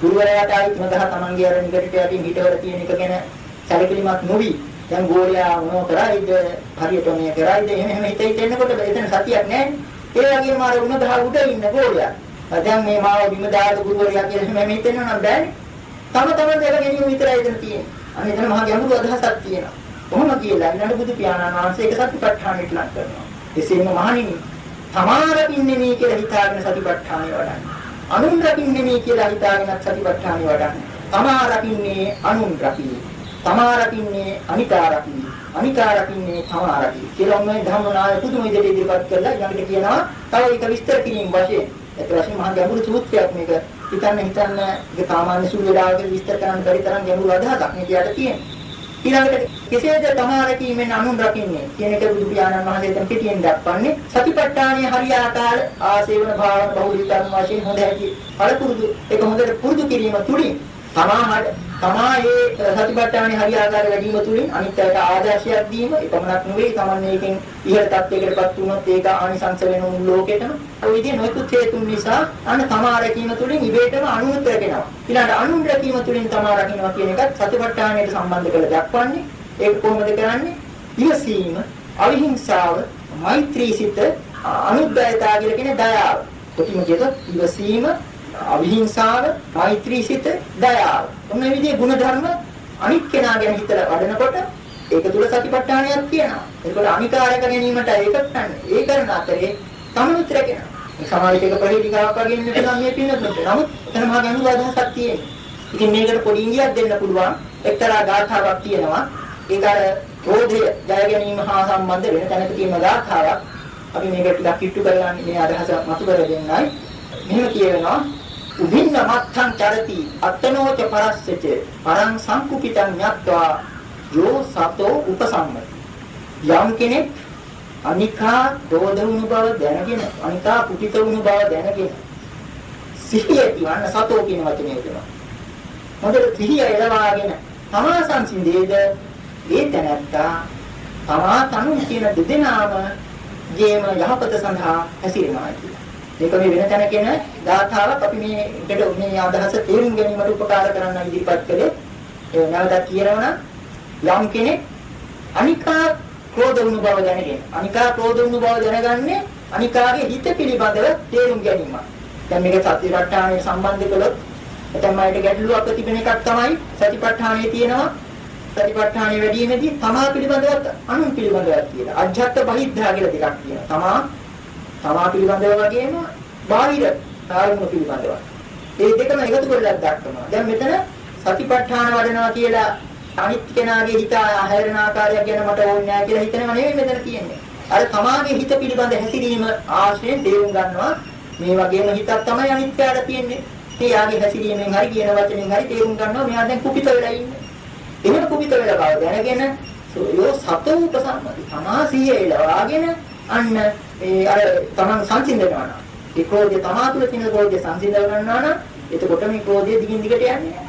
ගුරුවරයාට ආයි තුන දහ තමන්ගේ අර නිකටට යටින් හිතවල තියෙන එක ගැන සැලකිලිමත් නොවි දැන් ගෝලයා මොනව කරයිද හරියට මේ කරයිද එහෙම එහෙම හිත හිත ඉන්නකොට එතන සතියක් නැහැ. ඒ වගේම අර උණ දහ උඩ ඉන්න ගෝලයා. දැන් මේ මාව බිම දාලා ගුරුවරයා කියලා එහෙම හිතෙන්න නම් බෑනේ. තම තමන් දෙක ගැනීම විතරයි එතන තියෙන්නේ. අන්න එතන මහා ගැඹුරු අදහසක් තියෙනවා. කොහොම කියලා ඊළඟ බුදු පියාණන් වහන්සේ ඒක සතිපට්ඨානෙට ලක් කරනවා. එසේම මහණෙනි තමාරකින්නේ මේ කියලා හිතාගෙන සතිපට්ඨානෙ වඩන්න. අනුන් රකින්නේ මේ කියලා හිතාගෙන සතිපට්ඨානෙ වඩන්න. තමා රකින්නේ අනුන් රකින්නේ. තමා රකින්නේ අනිතා රකින්නේ. අනිතා රකින්නේ තමා රකින්නේ. කියලා මේ ධම්මනාය පුදුම විදිහට ඉදිරිපත් කරලා ඊළඟට කියනවා තව එක විස්තර කිරීම වශයෙන්. ඒක වශයෙන් මහා ගැඹුරු සූත්‍රයක් මේක. හිතන්න හිතන්න ඒක සාමාන්‍ය සූර්යදායක විස්තර කරන්න බැරි තරම් ගැඹුරු අදහසක් මේ කියලාට තියෙනවා. ඊළඟට කෙසේද තමා රැකීමෙන් අනුන් රකින්නේ කියන එක බුදු පියාණන් වහන්සේ දැන් පිටියෙන් දක්වන්නේ සතිපට්ඨානයේ හරියාකාර ආසේවන භාවන බහුලීකරණ වශයෙන් හොඳ හැටි පළපුරුදු ඒක හොඳට පුරුදු කිරීම තුලින් තමා තමා මේ සතිපට්ඨානයේ හරියාකාර වැඩිම තුලින් අනිත් අයට ආදර්ශයක් දීම එපමණක් නෙවෙයි. තමන් මේකෙන් ඉහළ තත්යකටපත් වුණොත් ඒක ආනිසංස වෙන මුළු ලෝකෙටම. ඔය විදිහේ නොයෙකුත් හේතුන් නිසා අන්න තමා රැකීම තුලින් ඉබේටම අනුමත රැකෙනවා. ඊළඟට අනුන් රැකීම තුලින් තමා රකින්නවා කියන එකත් සතිපට්ඨානයට සම්බන්ධ කරලා දක්වන්නේ. ඒක කොහොමද කරන්නේ? ඉවසීම අවිහිංසාව මෛත්‍රී සිත අනුද්යතා කියලා කියන දයාව. කොටිම කියතොත් ඉවසීම අවිහිංසාව, මෛත්‍රී සිත, දයාව. මේ විදිහේ ගුණ ධර්ම අනිත් කෙනා ගැන හිතලා වඩනකොට ඒක තුල සතිපට්ඨානයක් තියෙනවා. ඒකවල අනිකාරක ගැනීමට ඒක ගන්න. ඒ කරන අතරේ තමනුත් රැකෙනවා. මේ සමාජික ප්‍රතිපදාවක් වගේ ඉන්න පුළුවන් මේ පින්නතුන්ට. නමුත් එතන මහා ගැඹුරු අදහසක් තියෙනවා. ඉතින් මේකට පොඩි ඉංගියක් දෙන්න පුළුවන්. එක්තරා ගාථාවක් තියෙනවා. ඒක අර රෝධය ජය ගැනීම හා සම්බන්ධ වෙන තැනක තියෙන ගාථාවක්. අපි මේකට ටිකක් කිට්ටු කරලා මේ අදහස මතු කර දෙන්නයි. මෙහෙම කියනවා උදින්න මත්තං චරති අත්තනෝච පරස්සච. පරං සංකුපිතං ඤත්වා යෝ සතෝ උපසම්මති. යම් කෙනෙක් අනිකා දෝධ වුණු බව දැනගෙන අනිකා කුපිත වුණු බව දැනගෙන සිහිය කියවන්න සතෝ කියන වචනේ කියනවා. හොඳට සිහිය එළවාගෙන තමා සංසිඳේද? ඒ තැනත්තා තමා තනු කියන දෙදෙනාම ජීම යහපත සඳහා හැසිරෙනවා කියලා. මේක මේ වෙන තැන කියන ගාථාවක් අපි මේකට මේ අදහස තේරුම් ගැනීමට උපකාර කරන්න ඉදිරිපත් කළේ ඒ නැවතත් කියනවා යම් කෙනෙක් අනිකා ක්‍රෝධ වුණු බව දැනගෙන අනිකා ක්‍රෝධ වුණු බව දැනගන්නේ අනිකාගේ හිත පිළිබඳව තේරුම් ගැනීම. දැන් මේක සතිපට්ඨානයේ සම්බන්ධ කළොත් එතන මයිට ගැටලුවක් තිබෙන එකක් තමයි සතිපට්ඨානයේ තියෙනවා සතිපට්ඨානයේ වැඩිමේදී තමා පිළිබඳව අනුන් පිළිබඳව තියෙනවා. අජ්ජත් බහිද්ධා කියලා දෙකක් තියෙනවා. තමා තමා පිළිබඳව වගේම බාහිර කාරණු පිළිබඳව. මේ දෙකම එකතු කරලා දක්වනවා. දැන් මෙතන සතිපට්ඨාන වඩනවා කියලා අනිත් කෙනාගේ හිත හැරෙන ආකාරයක් ගැන මට ඕනේ නැහැ කියලා හිතනව නෙවෙයි මෙතන කියන්නේ. අර තමාගේ හිත පිළිබඳ හැසිරීම ආශ්‍රයෙන් තේරුම් ගන්නවා මේ වගේම හිතක් තමයි අනිත්‍යයට තියෙන්නේ. ඒ යාගේ හැසිරීමෙන් හරි කියන වචනෙන් හරි තේරුම් ගන්නවා මෙයා දැන් කුපිත වෙලා ඉන්නේ. එහෙම කුපිත වෙලා බව දැනගෙන යෝ සතෝ උපසම්මති. තමා සිහිය එළවාගෙන අන්න ඒ අර තමන් සංසිඳනවා නම්. ඒ ක්‍රෝධය තමා තුළ තියෙන ක්‍රෝධය සංසිඳව ගන්නවා නම් එතකොට මේ ක්‍රෝධය දිගින් දිගට යන්නේ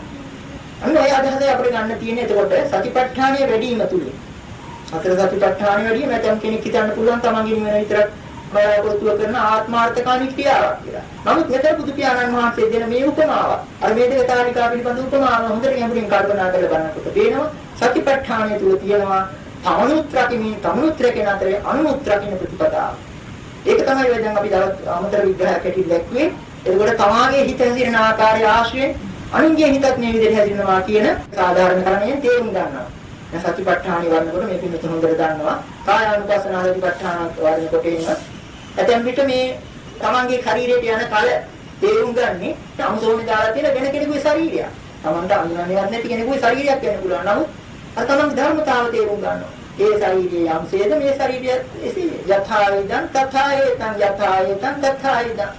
අන්න ඔය අදහස අපිට ගන්න තියෙන්නේ එතකොට සතිපට්ඨානය වැඩි වීම තුලින්. අතර සතිපට්ඨානය වැඩි වීම නැත්නම් කෙනෙක් හිතන්න පුළුවන් තමන්ගේ නිවන විතරක් බලාපොරොත්තු කරන ආත්මාර්ථකාමී ක්‍රියාවක් කියලා. නමුත් මෙතන බුදු පියාණන් වහන්සේ දෙන මේ උපමාව අර මේ දෙක තාරිකා පිළිබඳ උපමාව හොඳට ගැඹුරින් කල්පනා කරලා බලනකොට පේනවා සතිපට්ඨානය තුල තියෙනවා තමනුත් රකිමින් තමනුත් රැකෙන අතරේ අනුනුත් රකින්න ප්‍රතිපදාව. ඒක තමයි ඔය දැන් අපි තවත් අමතර විග්‍රහයක් ඇටින් දැක්ුවේ. එතකොට තමාගේ හිත හැසිරෙන ආකාරය ආශ්‍රයෙන් අනුන්ගේ හිතත් මේ විදිහට හැසිරෙනවා කියන සාධාරණ කාරණයෙන් තේරුම් ගන්නවා. දැන් සතිපට්ඨාන වර්ණකොට මේ පින්නතුන් හොඳට දන්නවා. කායානුපස්සනා සතිපට්ඨාන වර්ණකොට එන්න. ඇතැම් විට මේ තමන්ගේ ශරීරයට යන කල තේරුම් ගන්නේ අමුසෝනේ දාලා තියෙන වෙන කෙනෙකුගේ ශරීරයක්. තමන්ට අඳුනන්නේවත් නැති කෙනෙකුගේ ශරීරයක් වෙන්න පුළුවන්. නමුත් අර තමන්ගේ ධර්මතාව තේරුම් ගන්නවා. ඒ ශරීරයේ යම්සේද මේ ශරීරය එසේ යථායිදං තථායේතං යථායේතං තථායිදං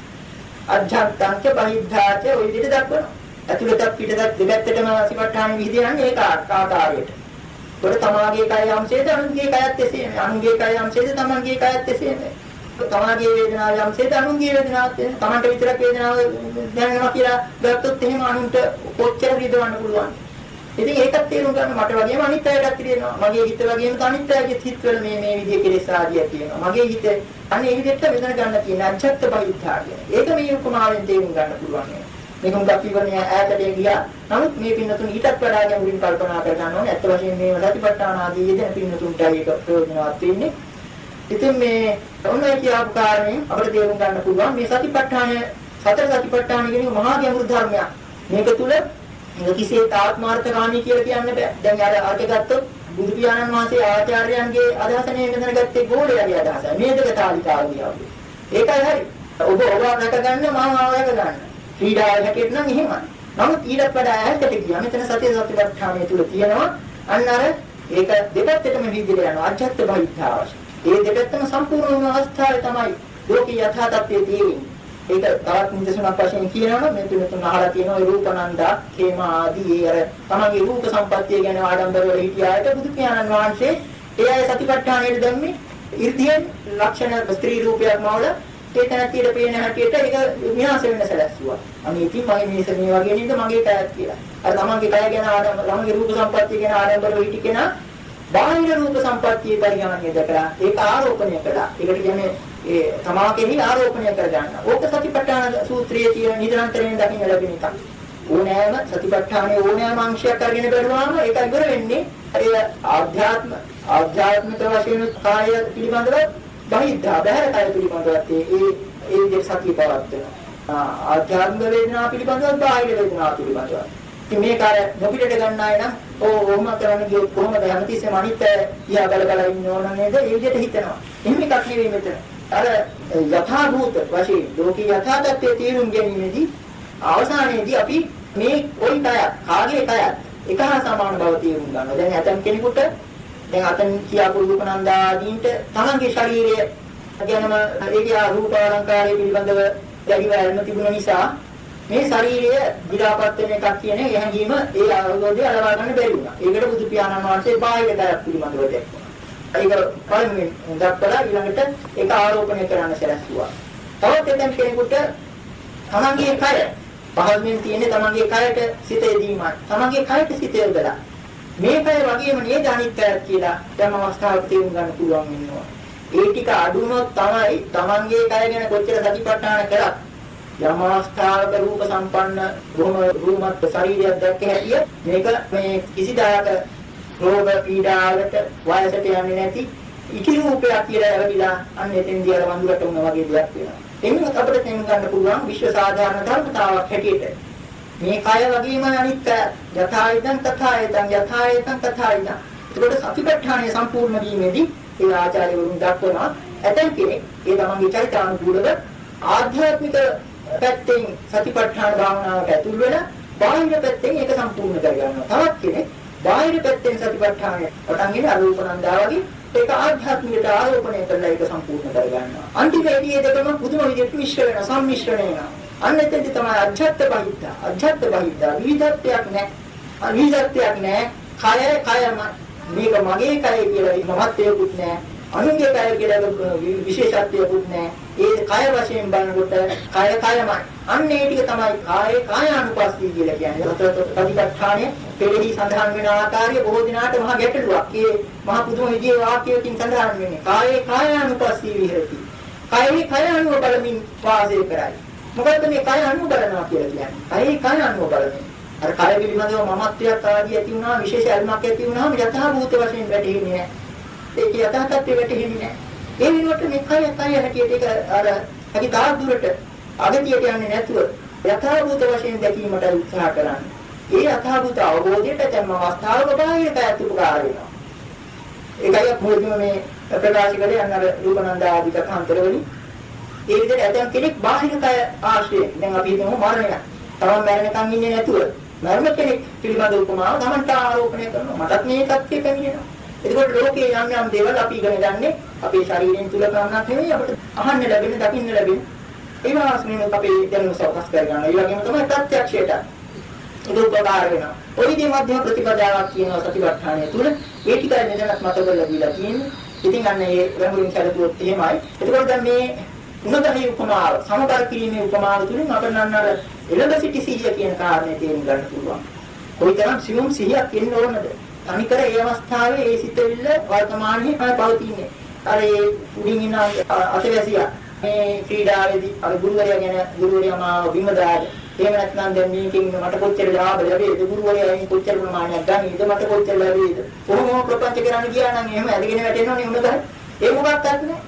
අජ්ජත්තං ච බහිද්ධාච ඔය විදිහට දක්වනවා. ඇතුළත පිටතත් දෙපැත්තටම සිපට්ඨාන විහිදියන්නේ ඒක ආකාරයට. ඒකට තමාගේ කය යම්සේද අනුන්ගේ කයත් එසේම. අනුන්ගේ කය යම්සේද තමන්ගේ කයත් එසේම. තමාගේ වේදනාව යම්සේද අනුන්ගේ වේදනාවත් තමන්ට විතරක් වේදනාව දැනෙනවා කියලා ගත්තොත් එහෙම අනුන්ට කොච්චර රිදවන්න පුළුවන්. ඉතින් ඒකත් තේරුම් ගන්න මට වගේම අනිත් අයටත් තියෙනවා. මගේ හිත වගේම අනිත් අයගේ හිතවල මේ මේ විදිහේ කෙලෙස් ආදියක් තියෙනවා. මගේ හිත අනේ ඒ විදිහට මෙතන ගන්න තියෙන අජත්ත බහිද්ධා කියන. ඒක මේ උපමාවෙන් තේරුම් ගන්න පුළුවන්. මේක උඟ අපි වනේ ඈතට ගියා. නමුත් මේ පින්නතුන් ඊටත් වඩා ගැඹුරින් කල්පනා කර ගන්න ඕනේ. ඇත්ත වශයෙන්ම මේ සතිපට්ඨාන ආදී යෙදෙන පින්නතුන්ට ඒක ප්‍රයෝජනවත් වෙන්නේ. ඉතින් මේ ඔන්නයි කියපු කාරණේ අපිට තේරුම් ගන්න පුළුවන් මේ සතිපට්ඨාන සතර සතිපට්ඨාන කියන මහා ගැඹුරු ධර්මයක්. මේක තුල කිසිේ තාත්මාර්ථකාමී කියලා කියන්න බෑ. දැන් අර අර්ථ ගත්තොත් බුදු පියාණන් වහන්සේ ආචාර්යයන්ගේ අදහස නේ මෙතන ගත්තේ ගෝලයාගේ අදහසයි. මේ දෙක තාලිකාවගේ ආවේ. ඒකයි හරි. ඔබ ඔබ රැක ගන්න මම ආව රැක ගන්න. ක්‍රීඩාව හැටියට නම් එහෙමයි. නමුත් ඊට වඩා ඈතට ගියා. මෙතන සතිය සතිපට්ඨානය තුල තියෙනවා. අන්න අර ඒක දෙපැත්තටම විදිහට යනවා. අජත්ත බහිද්ධාවශ. ඒ දෙපැත්තම සම්පූර්ණ වුණ අවස්ථාවේ තමයි ලෝකී යථා තත්ත්වයේ තියෙන්නේ. ඒක තවත් නිදසුනක් වශයෙන් කියනවනම් මේ තුන තුන අහලා තියෙනවා රූපනන්දා, කේම ආදී ඒ අර තමන්ගේ රූප සම්පත්තිය ගැන ආඩම්බර වල හිටියාට බුදු පියාණන් වහන්සේ ඒ අය සතිපට්ඨානයට දැම්මේ ඉර්ධියෙන් ලක්ෂණ ස්ත්‍රී රූපයක් මවල ඒතනතියට පේන හැටියට ඒක විනාශ වෙන්න සැලැස්සුවා. අනේ ඉතින් මගේ මේස මේ වගේ නේද මගේ කයත් කියලා. අර තමන්ගේ කය ගැන ආඩම්බර, තමන්ගේ රූප සම්පත්තිය ගැන ආඩම්බර වෙ හිටි කෙනා බාහිර රූප සම්පත්තිය පරිගණනය දකලා ඒක ආරෝපණය කළා. ඒකට කියන්නේ ඒ තමා කෙරෙහි ආරෝපණය කර ගන්න. ඕක සතිපට්ඨාන සූත්‍රයේ තියෙන නිරන්තරයෙන් දකින්න ලැබෙන එකක්. ඕනෑම සතිපට්ඨානයේ ඕනෑම අංශයක් අරගෙන බලුවාම ඒක ඉවර වෙන්නේ ඒ ආධ්‍යාත්ම ආධ්‍යාත්මික වශයෙන් කාය පිළිබඳව බහිද්ධා බහැර කාය පිළිබඳව ඒ ඒ විදිහට සතිය පවත්වනවා. ආධ්‍යාත්මික වේදනා පිළිබඳව බාහිර වේදනා පිළිබඳව. ඉතින් මේ කාර්ය නොපිටට ගන්න අය නම් ඕ ඕම කරන්න ගියොත් කොහොමද හැමතිස්සෙම අනිත් අය දිහා බල බල ඉන්න ඕන නේද? ඒ විදිහට හිතනවා. එහෙම එකක් නෙවෙයි මෙතන. අර යථා භූත වශයෙන් ලෝකේ යථා තත්ත්වයේ තීරුම් ගැනීමේදී අවසානයේදී අපි මේ කොයි කය කාගේ කයත් එක හා සමාන බව තීරුම් ගන්නවා. දැන් ඇතම් කෙනෙකුට දැන් අතන් කියාපු රූපනන්දා ආදීන්ට තමන්ගේ ශරීරය ගැනම ඒකේ රූප අලංකාරය පිළිබඳව දැඩිව ඇල්ම තිබුණ නිසා මේ ශරීරය විඩාපත් වෙන එකක් කියන හැඟීම ඒ අවබෝධය අලවා ගන්න බැරි වුණා. ඒකට බුදු පියාණන් වහන්සේ බාහිර දයක් පිළිබඳව දැක්වුවා. ඒක පළමුවෙන් දක්වලා ඊළඟට ඒක ආරෝපණය කරන්න සැලැස්සුවා. තවත් එතෙන් කෙනෙකුට තමන්ගේ කය පහළමින් තියෙන තමන්ගේ කයට සිත යෙදීමයි. තමන්ගේ කයට සිත යොදලා මේ කය වගේම නේද අනිත්‍යයක් කියලා දැන් අවස්ථාවක තේරුම් ගන්න පුළුවන් වෙනවා. ඒ ටික අඩුනොත් තමයි තමන්ගේ කය ගැන කොච්චර සතිපට්ඨාන කරත් යම් අවස්ථාවක රූප සම්පන්න බොහොම රූමත් ශරීරයක් දැක්ක හැටිය මේක මේ කිසිදාක රෝග පීඩාවලට වයසට යන්නේ නැති ඉකි රූපයක් කියලා ලැබිලා අන්න එතෙන්දී අර වඳුරට උන වගේ දෙයක් වෙනවා. එන්නේ අපිට තේරුම් ගන්න පුළුවන් විශ්ව සාධාරණ ධර්මතාවක් හැටියට මේ කය වගේම අනිත් යථායිදං තථායිදං යථායිදං තථායිදං ඒකට සතිපට්ඨානය සම්පූර්ණ වීමේදී ඒ ආචාර්යවරුන් දක්වනවා ඇතැම් කෙනෙක් ඒ තමන්ගේ චරිතානුකූලව ආධ්‍යාත්මික පැත්තෙන් සතිපට්ඨාන භාවනාවට ඇතුල් වෙලා බාහිර පැත්තෙන් ඒක සම්පූර්ණ කරගන්නවා. තවත් කෙනෙක් බාහිර පැත්තෙන් සතිපට්ඨානය පටන්ගෙන අරූපනන්දා වගේ ඒක ආධ්‍යාත්මිකට ආරෝපණය කරලා ඒක සම්පූර්ණ කරගන්නවා. අන්තිමේදී මේ දෙකම පුදුම විදිහට මිශ්‍ර වෙනවා, සම්මිශ්‍රණය වෙනවා. අන්න එතෙන්දී තමයි අජත්ත බහිද්දා, අජත්ත බහිද්දා විවිධත්වයක් නැහැ. විවිධත්වයක් නැහැ. කය කයම මේක මගේ කය කියලා මමත්වයකුත් නැහැ. අනුන්ගේ කය කියලා විශේෂත්වයකුත් නැහැ. ඒ කය වශයෙන් බලනකොට කය කයමයි. අන්න ඒ ටික තමයි කාය කායානුපස්සී කියලා කියන්නේ. ප්‍රතිපත්තාණය පෙරෙහි සඳහන් වෙන ආකාරය බොහෝ දිනාට මහා ගැටලුවක්. ඒ මහා පුදුම විදිහේ වාක්‍යයකින් සඳහන් වෙන්නේ. කායේ කායානුපස්සී විහෙරති. කයෙහි කය අනුව බලමින් වාසය කරයි. මොකද මේ කය අනුව බලනවා කියලා කියන්නේ. කයෙහි කය අනුව බලමින්. අර කය පිළිබඳව මමත්වයක් ආදී ඇති වුණා විශේෂ අල්මක් ඇති වුණාම යථා භූත වශයෙන් වැටෙන්නේ නැහැ. ඒක යථා තත්ත්වෙ වැටෙන්නේ නැහැ. ඒ වෙනුවට මේ කය කය හැටියට ඒක අර අපි තාක් දුරට අගතියට යන්නේ නැතුව යථාභූත වශයෙන් දැකීමට උත්සාහ කරන්නේ. ඒ අථාභූත අවබෝධයට තම අවස්ථාවක බාහිර පැත් උපකාර වෙනවා. ඒකයි මොකද මේ ප්‍රකාශ කළේ අන්න අර රූපනන්ද ආදී කතාන්තරවලින් ඒ විදිහට ඇතම් කෙනෙක් බාහිර කය ආශ්‍රයෙන් දැන් අපි හිතමු මරණය. තමන් මැරෙනකන් ඉන්නේ නැතුව මරණ කෙනෙක් පිළිබඳ උපමාව තමන්ට ආරෝපණය කරනවා. මටත් මේ தත්ත්වය පැමිණෙනවා. එතකොට ලෝකයේ යම් යම් දේවල් අපි ඉගෙන ගන්නේ අපේ ශරීරයෙන් තුල කරනක් නෙවෙයි අපිට අහන්න ලැබෙන, දකින්න ලැබෙන. ඒ වාස්මිනුත් අපේ දැනුම සකස් කර ගන්නවා. ඒ වගේම තමයි ප්‍රත්‍යක්ෂයට. ඒක උපකාර වෙනවා. ඔය විදිහේ මධ්‍යම ප්‍රතිපදාවක් කියනවා සතිපට්ඨානය තුල. ඒ ටික නිදනක් මත කරලා දීලා තියෙන්නේ. ඉතින් අන්න ඒ වැඹුරින් සැලකුවොත් එහෙමයි. එතකොට දැන් මේ උනදහි උපමාව සමබර කිරීමේ උපමාව තුලින් අපට නන්නර එළඹ සිටි සිහිය කියන කාරණේ තේරුම් ගන්න පුළුවන්. කොයිතරම් සියුම් සිහියක් එන්න ඕනද? තනිකර ඒ අවස්ථාවේ ඒ සිතවිල්ල වර්තමානයේ පවතින්නේ. අර ඒ උඩින් ඉන්න අතවැසියා මේ ක්‍රීඩාවේදී අර ගුරුවරයා ගැන ගුරුවරයා මාව බිමදාද එහෙම නැත්නම් දැන් මේකෙන් මට කොච්චර ලාභ ලැබෙයිද ගුරුවරයා එයින් කොච්චර ප්‍රමාණයක් ගන්නේද? මට කොච්චර ලැබෙයිද කොහොම ප්‍රපංච කරන්න ගියා නම් එහෙම ඇදගෙන වැටෙනවනේ උනද ඒ මොකක්වත් නැහැ.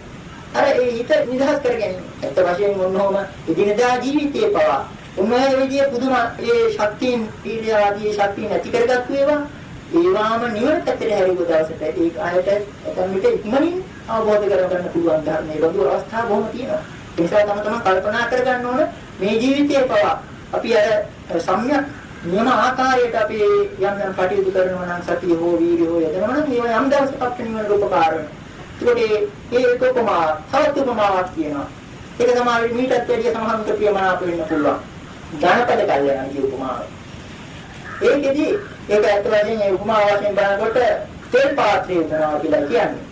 අර ඒ හිත නිදහස් කර ගැනීම. ඇත්ත වශයෙන්ම මොනෝම එදිනදා ජීවිතයේ පවා උන්වහන්සේ විදියේ පුදුම ඒ ශක්තියින් පීඩිය ආදී ශක්තියින් ඇති කරගත්තු ඒවා ඒවාම නිවන පැත්තට හැරියු දවසට ඒක ආයත එතන විට ඉක්මනින් අවබෝධ කරගන්න පුළුවන් ධර්මයේ බඳු අවස්ථා බොහොම තියෙනවා. ඒ නිසා තම තමන් කල්පනා කරගන්න ඕන මේ ජීවිතයේ පවා අපි අර සම්‍යක් නියම ආකාරයට අපි යම් යම් කටයුතු කරනවා නම් සතිය හෝ වීර්යය හෝ යදනවා නම් ඒවා යම් දවසක අපිට නිවන රූපකාර වෙනවා. ඒකේ ඒක උපමා තවත් උපමාවක් කියනවා. ඒක තමයි මීටත් වැඩිය සමහරුන්ට ප්‍රියමනාප වෙන්න පුළුවන්. ජනපද කල්යනා කිය උපමාව. ඒකෙදි ඒක ඇත්ත වශයෙන්ම ඒ උපමාව වශයෙන් බලනකොට තෙල් පාත්‍රය උදනවා කියලා කියන්නේ.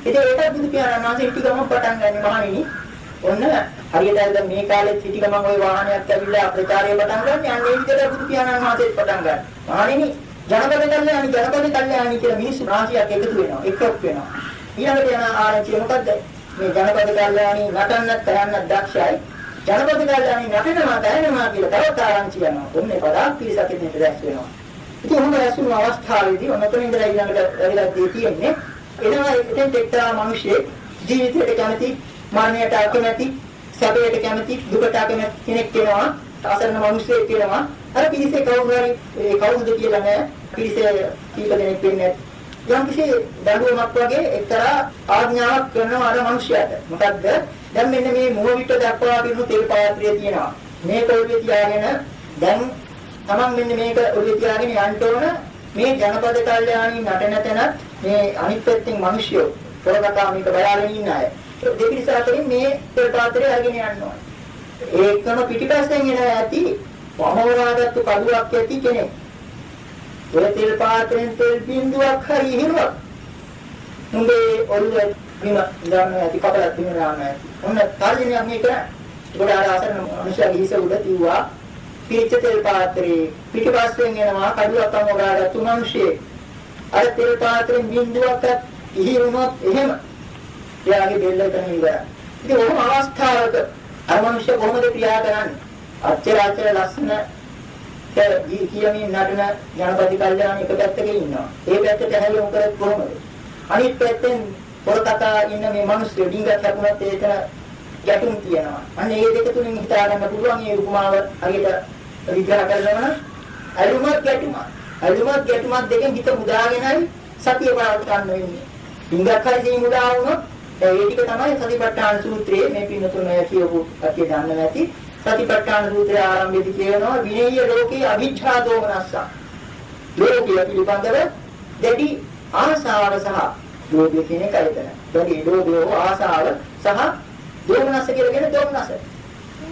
ඉතින් ඒක බුදු පියාණන් වහන්සේ ඉටි ගමන් පටන් ගන්නේ මහණෙනි. ඔන්න හරියට දැන් මේ කාලේ ඉටි ගමන් ওই වාහනයක් ඇවිල්ලා ප්‍රචාරය පටන් ගන්න යන්නේ ඒ විදිහට බුදු පියාණන් වහන්සේ පටන් ගන්න. මහණෙනි ජනපද කල්යනා ජනපද කල්යනා කියලා මිනිස්සු රාශියක් එකතු වෙනවා. එක්ක වෙනවා. ඊළඟට යන ආරංචිය මොකද්ද? මේ ජනපද කල්යාණී නටන්නත් කරන්නත් දක්ෂයි. ජනපද කල්යාණී නටනවා දැනෙනවා කියලා තවත් ආරංචිය යනවා. ඔන්නේ පදාක් පිරිසකින් හිට දැස් වෙනවා. ඉතින් ඔහොම ඇසුණු අවස්ථාවේදී ඔන්නතන ඉඳලා ඊළඟට ඇවිල්ලා දී තියෙන්නේ එනවා එතෙන් දෙක්තා මිනිස්සේ ජීවිතයට කැමති මරණයට අකමැති සැපයට කැමති දුකට අකමැති කෙනෙක් වෙනවා අසරණ මිනිස්සෙක් වෙනවා අර පිරිසේ කවුරු හරි කවුරුද කියලා නෑ පිරිසේ කීප දෙනෙක් වෙන්නේ යම් කිසි දඬුවමක් වගේ එක්තරා ආඥාවක් කරනවා අර මිනිහයාට. මොකද්ද? දැන් මෙන්න මේ මුව විට දක්වා පිරුණු තෙල් පාත්‍රය තියෙනවා. මේක ඔළුවේ තියාගෙන දැන් Taman මෙන්න මේක ඔළුවේ තියාගෙන යන්න ඕන මේ ජනපද කල්යාණී නටන තැනත් මේ අනිත් පැත්තෙන් මිනිස්සු පොරකටා මේක බලාගෙන ඉන්න අය. දෙපිරිස අතරින් මේ තෙල් පාත්‍රය අරගෙන යන්න ඕන. ඒකම පිටිපස්සෙන් එන ඇති වමවරාගත්තු කඩුවක් ඇති කෙනෙක්. ඔය තෙල් පාත්‍රයෙන් තෙල් බින්දුවක් හරි ඉහිරුවක්. උඹේ ඔළුව බිම දාන්න ඇති කපලක් බිම දාන්න ඇති. ඔන්න තර්ජනයක් මේ කරන්නේ. ඒකට අර අසරණ මිනිස්සුගේ හිස උඩ තියුවා පිරිච්ච තෙල් පාත්‍රේ පිටිපස්සෙන් එනවා කඩුවක් අමෝගාගත්තු මිනිස්සේ. අර තෙල් පාත්‍රයෙන් බින්දුවක් ඉහිරුනොත් එහෙම එයාගේ බෙල්ල එතන ඉවරයි. ඉතින් ඔහොම අවස්ථාවක අර මිනිස්සු කොහොමද ක්‍රියා කරන්නේ? අච්චර අච්චර ලස්සන කියමින් නටන ජනපති කල්යාණ එක පැත්තක ඉන්නවා. ඒ පැත්තට හැලෙමු කරත් කොහොමද? අනිත් පැත්තෙන් පොරකතා ඉන්න මේ මිනිස්සු ඩිංගක් හැකුණත් ඒතන ගැටුම් තියෙනවා. අන්න ඒ දෙක තුලින් හිතා ගන්න පුළුවන් මේ උපමාව හරියට විග්‍රහ කරනවා නම් අලුමත් ගැටුම. අලුමත් ගැටුමත් දෙකෙන් හිත මුදාගෙනයි සතිය පාවිච්චි කරන්න වෙන්නේ. ඩිංගක් හරි මුදා වුණොත් ඒ ටික තමයි සතිපට්ඨාන සූත්‍රයේ මේ පින්නතුන කියපු කතිය දන්න නැති සතිපට්ඨාන සූත්‍රයේ ආරම්භයේදී කියනවා විනේය ලෝකේ අවිච්ඡා දෝමනස්ස. ලෝකයේ පිළිබඳව දෙඩි ආසාව සහ ලෝභය කියන එක එතන. දෙඩි ලෝභය ආසාව සහ දෝමනස්ස කියලා කියන දෝමනස්ස.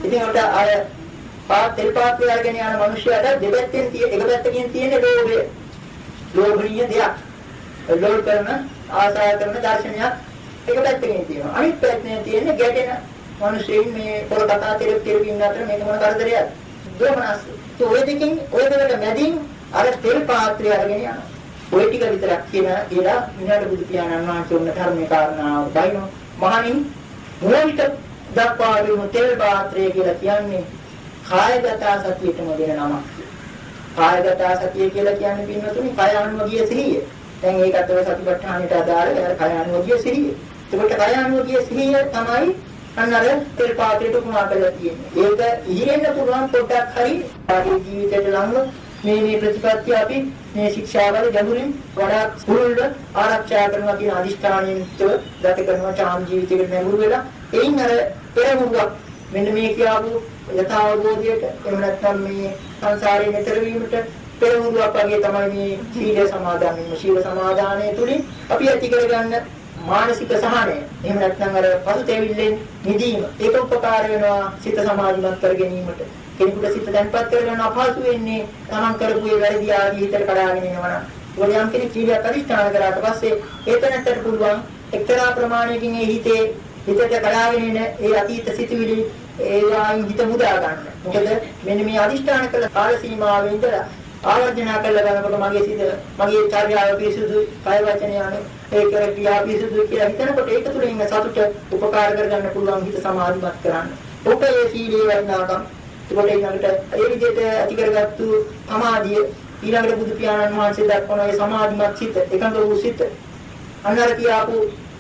ඉතින් උට අර පාත් තෙල් පාත්‍රය අරගෙන යන මිනිහයාට දෙපැත්තෙන් තියෙන එක පැත්තකින් තියෙන ලෝභය. ලෝභණීය දෙයක්. ලෝභ කරන ආසාව කරන දර්ශනයක් එක පැත්තකින් තියෙනවා. අනිත් පැත්තෙන් තියෙන ගැටෙන මිනිස්සුන් මේ පොර කතා තිරෙත් තිරකින් අතර මේක මොන කරදරයක්ද? දෝමනස්. ඒ ඔය දෙකෙන් ඔය දෙකට මැදින් අර තෙල් පාත්‍රය අරගෙන යනවා. ඔය ටික විතරක් කියන කියලා මිනිහට බුදු පියාණන් වහන්සේ උන්න ධර්මයේ කාරණාව බයිනෝ. මහණින් මොනිට දක්වා වුණු තෙල් පාත්‍රය කියලා කියන්නේ කායගත සතියටම දෙන නමක්. කායගත සතිය කියලා කියන්නේ පින්නතුනි කය අනුව ගිය සිහිය. දැන් ඒකත් ඔය සතිපට්ඨානෙට අදාළ ඒ කය අනුව ගිය සිහිය. ඒකට කය අනුව ගිය සිහිය තමයි අන්න අර තෙල් පාත්‍රයට උපමා කරලා තියෙන්නේ. ඒක ඉහිරෙන්න පුළුවන් පොඩ්ඩක් හරි ආගේ ජීවිතයට ලංව මේ මේ ප්‍රතිපත්තිය අපි මේ ශික්ෂාවල ගැඹුරින් වඩා පුළුල්ව ආරක්ෂා කරනවා කියන අදිෂ්ඨානයෙන් යුක්තව ගත කරනවා චාම් ජීවිතයකට නැඹුරු වෙලා එයින් අර පෙරමුණක් මෙන්න මේ කියාපු යථාවබෝධයට එහෙම නැත්නම් මේ සංසාරේ නතර වීමට පෙරමුණක් වගේ තමයි මේ සීල සමාදන් වීම. සීල සමාදානයේ තුලින් අපි ඇති කරගන්න මානසික සහනය. එහෙම නැත්නම් අර පසුතැවිල්ලෙන් මිදීම. ඒක උපකාර වෙනවා සිත සමාධිමත් කර ගැනීමට. කෙනෙකුට සිත තැන්පත් කරගන්න අපහසු වෙන්නේ තමන් කරපු ඒ වැරදි ආදී හිතට කඩාගෙන එනවා. මොකද යම් කෙනෙක් සීලයක් අධිෂ්ඨාන කරාට පස්සේ ඒතනත්තට පුළුවන් එක්තරා ප්‍රමාණයකින් ඒ හිතේ හිතට කඩාගෙන එන ඒ අතීත සිතුවිලි ඒවායින් හිත මුදා ගන්න. මොකද මෙන්න මේ අදිෂ්ඨාන කළ කාල සීමාවෙ ඉඳලා ආවර්ජනා කළ ගන්නකොට මගේ සිත මගේ චර්යාව පිරිසුදුයි, කය වචනය අනේ ඒ කර ක්‍රියා පිරිසුදුයි කියලා හිතනකොට ඒක තුළ ඉන්න සතුට උපකාර කරගන්න පුළුවන් හිත සමාධිමත් කරන්න. ඔකේ සීලේ වර්ණාකම් ඒකට ඊළඟට ඒ විදිහට ඇති කරගත්තු සමාධිය ඊළඟට බුදු පියාණන් වහන්සේ දක්වන ඒ සමාධිමත් සිත එකඟ වූ සිත. අන්නර කියාපු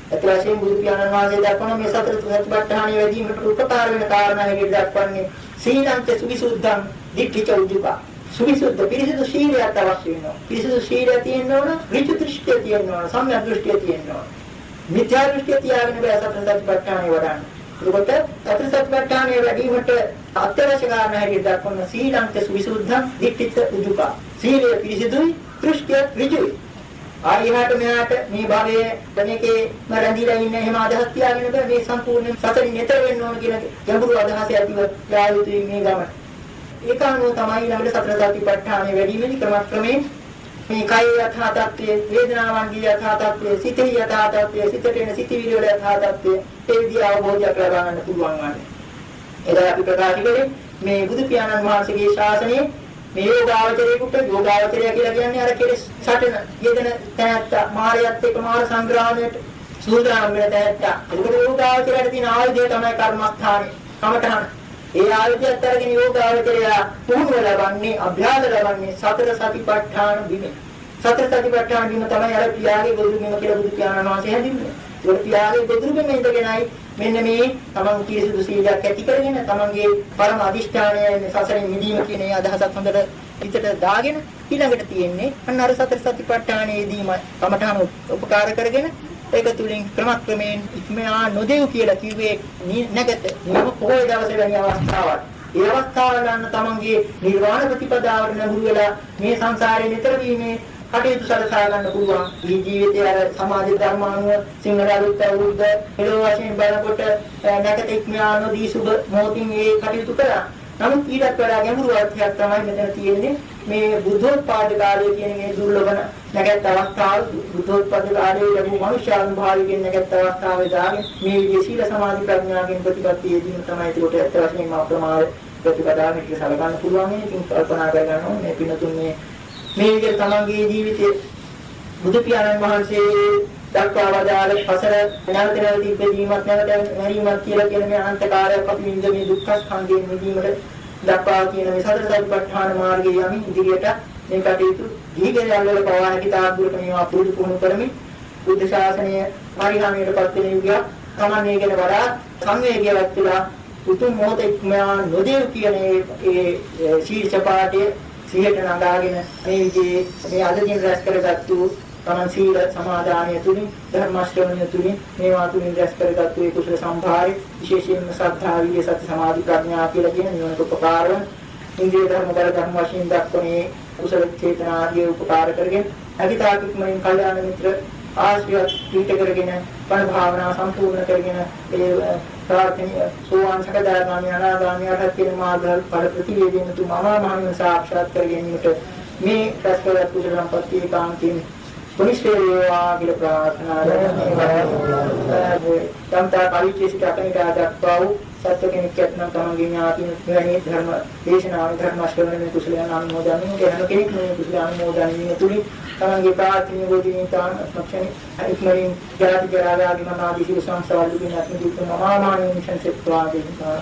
ඇත්ත වශයෙන්ම බුදු පියාණන් වහන්සේ දක්වන මේ සතර සතිපට්ඨාන වැඩිවීමට උපකාර වෙන කාරණා හැටියට දක්වන්නේ සීලංච සුවිසුද්ධං දිට්ඨිච උජුක සුවිසුද්ධ පිරිසිදු සීලයක් අවශ්‍ය වෙනවා. පිරිසිදු සීලය තියෙන්න ඕන ඍජු දෘෂ්ටිය තියෙන්න ඕන සම්‍යක් දෘෂ්ටිය තියෙන්න ඕන. මිත්‍යා දෘෂ්ටිය තියාගෙන බෑ සතර සතිපට්ඨානෙ වඩන්න. එතකොට සතර සතිපට්ඨානෙ වැඩිවීමට අත්‍යවශ්‍ය කාරණා හැටියට දක්වන සීලංච සුවිසුද්ධං දිට්ඨිච උජුක සීලය පිරිසිදුයි දෘෂ්ටිය ඍජුයි. ආයෙහාට මෙහාට මේ භවයේ මේකේ මරඳිලා ඉන්න එහෙම අදහස් තියාගෙන බෑ. මේ සම්පූර්ණ සතරින් නතර වෙන්න ඕන කියන ගැඹුරු අදහස ඇතිව යායුතුයි මේ ගමන. ඒක අනුව තමයි ළඟට සතර සතිපට්ඨානෙ වැඩි වෙන්නේ ක්‍රමක්‍රමයෙන් මේ කය යථා තත්ත්වයේ වේදනාවන්ගේ යථා තත්ත්වයේ සිතේ යථා තත්ත්වයේ සිතට එන සිතිවිලි වල යථා තත්ත්වයේ ඒ විදිහ අවබෝධයක් ලබා ගන්න පුළුවන් වන්නේ. එදා අපි ප්‍රකාශ කළේ මේ බුදු පියාණන් වහන්සේගේ ශාසනයේ මේ යෝගාවචරයේකට යෝගාවචරය කියලා කියන්නේ අර කෙලෙස් සටන යෙදෙන තැනත්ත මායයත් එක්ක මාර සංග්‍රහණයට සූදානම් වෙන තැනත්ත. ඒකට යෝගාවචරයට තියෙන ආයුධය තමයි කර්මස්ථානේ. කමඨහන. ඒ ආයුධයත් අරගෙන යෝගාවචරය පුහුණුව ලබන්නේ අභ්‍යාස ලබන්නේ සතර සතිපට්ඨාන බිමේ. සතර සතිපට්ඨාන බිම තමයි අර පියාගේ ගොදුරු බිම කියලා බුදු පියාණන් වහන්සේ හැදින්නේ. ඒක පියාගේ ගොදුරු බිම ඉඳගෙනයි මෙන්න මේ තමන් කිසිදු සීලයක් ඇති කරගෙන තමන්ගේ පරම අදිෂ්ඨානය මේ සසරින් මිදීම කියන ඒ අදහසක් හොඳට හිතට දාගෙන ඊළඟට තියෙන්නේ අන්න අර සතර සතිපට්ඨානයේදීම කමඨාන උපකාර කරගෙන ඒක තුලින් ක්‍රමක්‍රමයෙන් ඉක්මනා නොදෙව් කියලා කිව්වේ නැගත නියම පොහොය දවසේ වැනි අවස්ථාවක්. ඒ අවස්ථාව ගන්න තමන්ගේ නිර්වාණ ප්‍රතිපදාවට නහුරු වෙලා මේ සංසාරේ නිතර වීමේ කටයුතු සලසා ගන්න පුළුවන්. මේ ජීවිතයේ අර සමාජ ධර්මානුව සිංහල අලුත් අවුරුද්ද එළව වශයෙන් බලනකොට නැකත ඉක්මනා දී සුබ මොහොතින් ඒ කටයුතු කරා. නමුත් ඊටත් වඩා ගැඹුරු අර්ථයක් තමයි මෙතන තියෙන්නේ. මේ බුද්ධෝත්පාද කාලය කියන මේ දුර්ලභ නැගත් අවස්ථාව බුද්ධෝත්පාද කාලයේ ලැබූ මනුෂ්‍යානුභාවයෙන් නැගත් අවස්ථාවේ දාගෙන මේ විදිහේ සීල සමාධි ප්‍රඥාවෙන් ප්‍රතිපත්තියේදී තමයි ඒකට ඇත්ත වශයෙන්ම අප්‍රමාද ප්‍රතිපදාවට සලකන්න පුළුවන්. ඉතින් කල්පනා කරගන්න ඕනේ මේ පිනතුන් මේ මේ විදිහට තමන්ගේ ජීවිතයේ බුදු පියාණන් වහන්සේ දක්වා වදාළ පසර නැවත නැවත ඉපදීමක් නැවත මැරීමක් කියලා කියන මේ අනන්තකාරයක් අපි විඳ මේ දුක්ඛ ස්කන්ධයෙන් මිදීමට දක්වා කියන මේ සතර සතිපට්ඨාන මාර්ගයේ යමින් ඉදිරියට මේ කටයුතු දීගෙන යන පවා හැකි තාක් දුරට මේවා පුරුදු පුහුණු කරමින් බුද්ධ ශාසනය පරිහානියටපත් වෙන යුගයක් තමන්නේ ගැන වඩා සංවේගයක් වෙලා උතුම් මොහොතේ නොදෙව් කියන ඒ ශීර්ෂ පාඨයේ සිහියට නගාගෙන මේ විදිහේ මේ අද දින රැස් කරගත්තු තමන් සීල සමාදානය තුලින් ධර්ම ශ්‍රවණය තුලින් මේවා තුලින් රැස් කරගත්තු ඒ කුසල සම්භාරය විශේෂයෙන්ම සද්ධා විරිය සති සමාධි ප්‍රඥා කියලා කියන නිවනට උපකාර වන ඉන්ද්‍රිය ධර්ම බල ධර්ම වශයෙන් දක්වන්නේ කුසල චේතනා ආදී උපකාර කරගෙන අවිතාකිකමෙන් කල්යාණ මිත්‍ර ආශ්‍රය පිට කරගෙන බණ භාවනා සම්පූර්ණ කරගෙන ඒ ප්‍රාර්ථනීය සෝවාන් සකදාගාමී අනාගාමී අරහත් කියන මාර්ග ඵල ප්‍රතිවේදීන තු මම මහිම සාක්ෂාත් කර ගැනීමට මේ රැස්කලත් කුසල සම්පත්තිය කාන්තින් පුනිශ්‍රේවා කියලා ප්‍රාර්ථනා කරනවා. තම්තා කලිචේසිත අකනිකා දක්වා වූ සත්‍ය කෙනෙක් යත්නම් තමන්ගේ ඥාතින මෙවැනි ධර්ම දේශනාව ධර්ම ශ්‍රවණය කුසලයන් අනුමෝදන් වීම හැම කෙනෙක් මේ කුසල අනුමෝදන් වීම තුලින් තමන්ගේ ප්‍රාර්ථනීය ගෝධිනින් තාන අත්මක්ෂණි ඉක්මනින් ජාති ජරා ව්‍යාධි මරණ සියලු සංසාර දුකින් අත්ම දුක් මහාමානී මිෂන් සෙත්වා දෙන්නා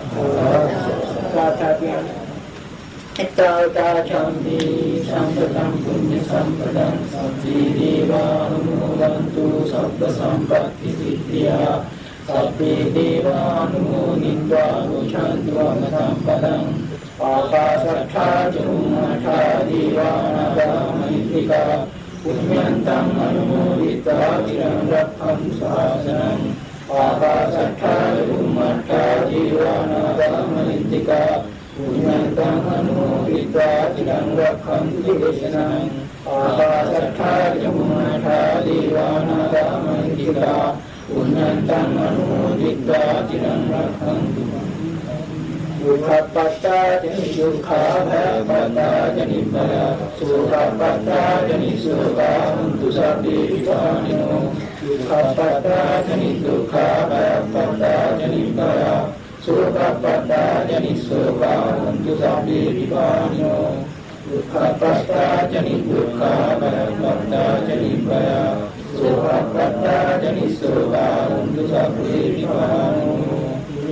ප්‍රාර්ථනා එත්තාවතා චම්පි සම්පතං පුඤ්ඤ සම්පතං සබ්බේ දේවානුමෝදන්තු සබ්බ සම්පත්ති සිද්ධියා සබ්බේ දේවානුමෝදිत्वा ගෝචන්තු අමතං පදං ආකාශත්තා චුම්මඨා දීවානාගාමිතිකා පුඤ්ඤන්තං අනුමෝදිතා චිරං රක්ඛන්තු ශාසනං ආකාශත්තා චුම්මඨා දීවානාගාමිතිකා පුඤ්ඤන්තං අනුමෝදිතා චිරං රක්ඛන්තු දේශනං ආකාශත්තා චුම්මඨා දීවානාගාමිතිකා පුඤ්ඤන්තං අනුමෝදිතා චිරං රක්ඛන්තු දුක්ඛපත්තාජනි දුක්ඛාභයපත්තාජනි භය සෝඛපත්තාජනි සෝඛාන්තු සබ්බේ විපානිනෝ දුක්ඛපත්තාජනි දුක්ඛාභයපත්තාජනි භය සෝඛපත්තාජනි සෝඛාන්තු සබ්බේ විපානිනෝ දුක්ඛපත්තාජනි දුක්ඛාභයපත්තාජනි භය සෝඛපත්තාජනි සෝඛාන්තු සබ්බේ විපානිනෝ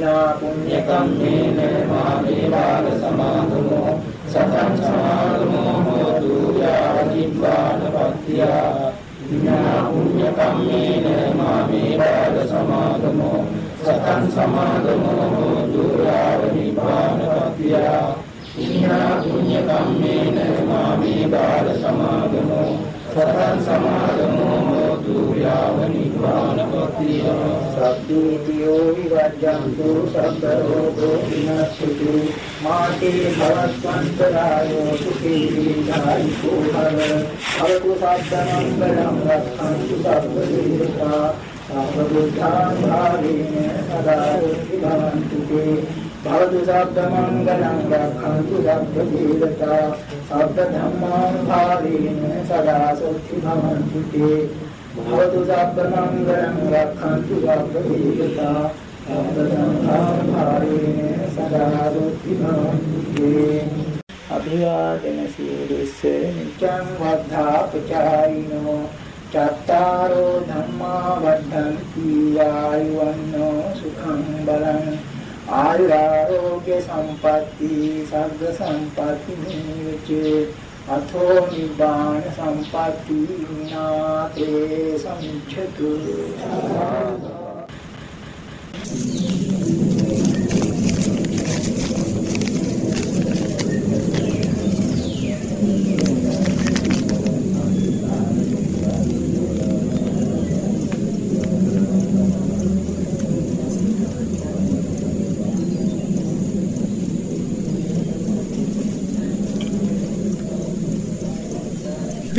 පුඤ්ඤා පුඤ්ඤ කම්මේන මාමේ වාල සමාදමෝ සතං සමාදමෝ හෝතු යාවනිපාන පත්‍තියා පුඤ්ඤා පුඤ්ඤ කම්මේන මාමේ වාල සමාදමෝ සතං සමාදමෝ හෝතු යාවනිපාන පත්‍තියා පුඤ්ඤා පුඤ්ඤ කම්මේන මාමේ වාල සමාදමෝ සතං සමාදමෝ හෝතු යාව නිපානපතිය සබ්බීතියෝ විවජ්ජන්තු සබ්බ රෝගෝ විනස්සති මාතේ භවස්වන්තරායෝ සුඛී දීඝායුකෝ භව අවතු සබ්බමංගලං රක්ඛන්තු සබ්බ දේවතා සබ්බ බුද්ධාන් භාවේන සදා භවන්තු තේ භවතු සබ්බ මංගලං රක්ඛන්තු සබ්බ දීවතා සබ්බ ධම්මාං භාවේන සදා සොත්ති භවන්තු තේ භවතු සබ්බ මංගලං රක්ඛන්තු සබ්බ දීවතා සබ්බ ධම්මාං භාවේන සදා සොත්ති භවන්තු තේ අභිවාදන සීලස්ස නිච්ඡං වද්ධා පචායිනෝ චත්තාරෝ ධම්මා වද්ධන්ති ආයුවන්නෝ සුඛං බලං. ආයුරාෝග්‍ය සම්පatti සග්ග සම්පatti නිවිචේ අතෝ නිබ්බාන සම්පatti විනාතේ සම්චතු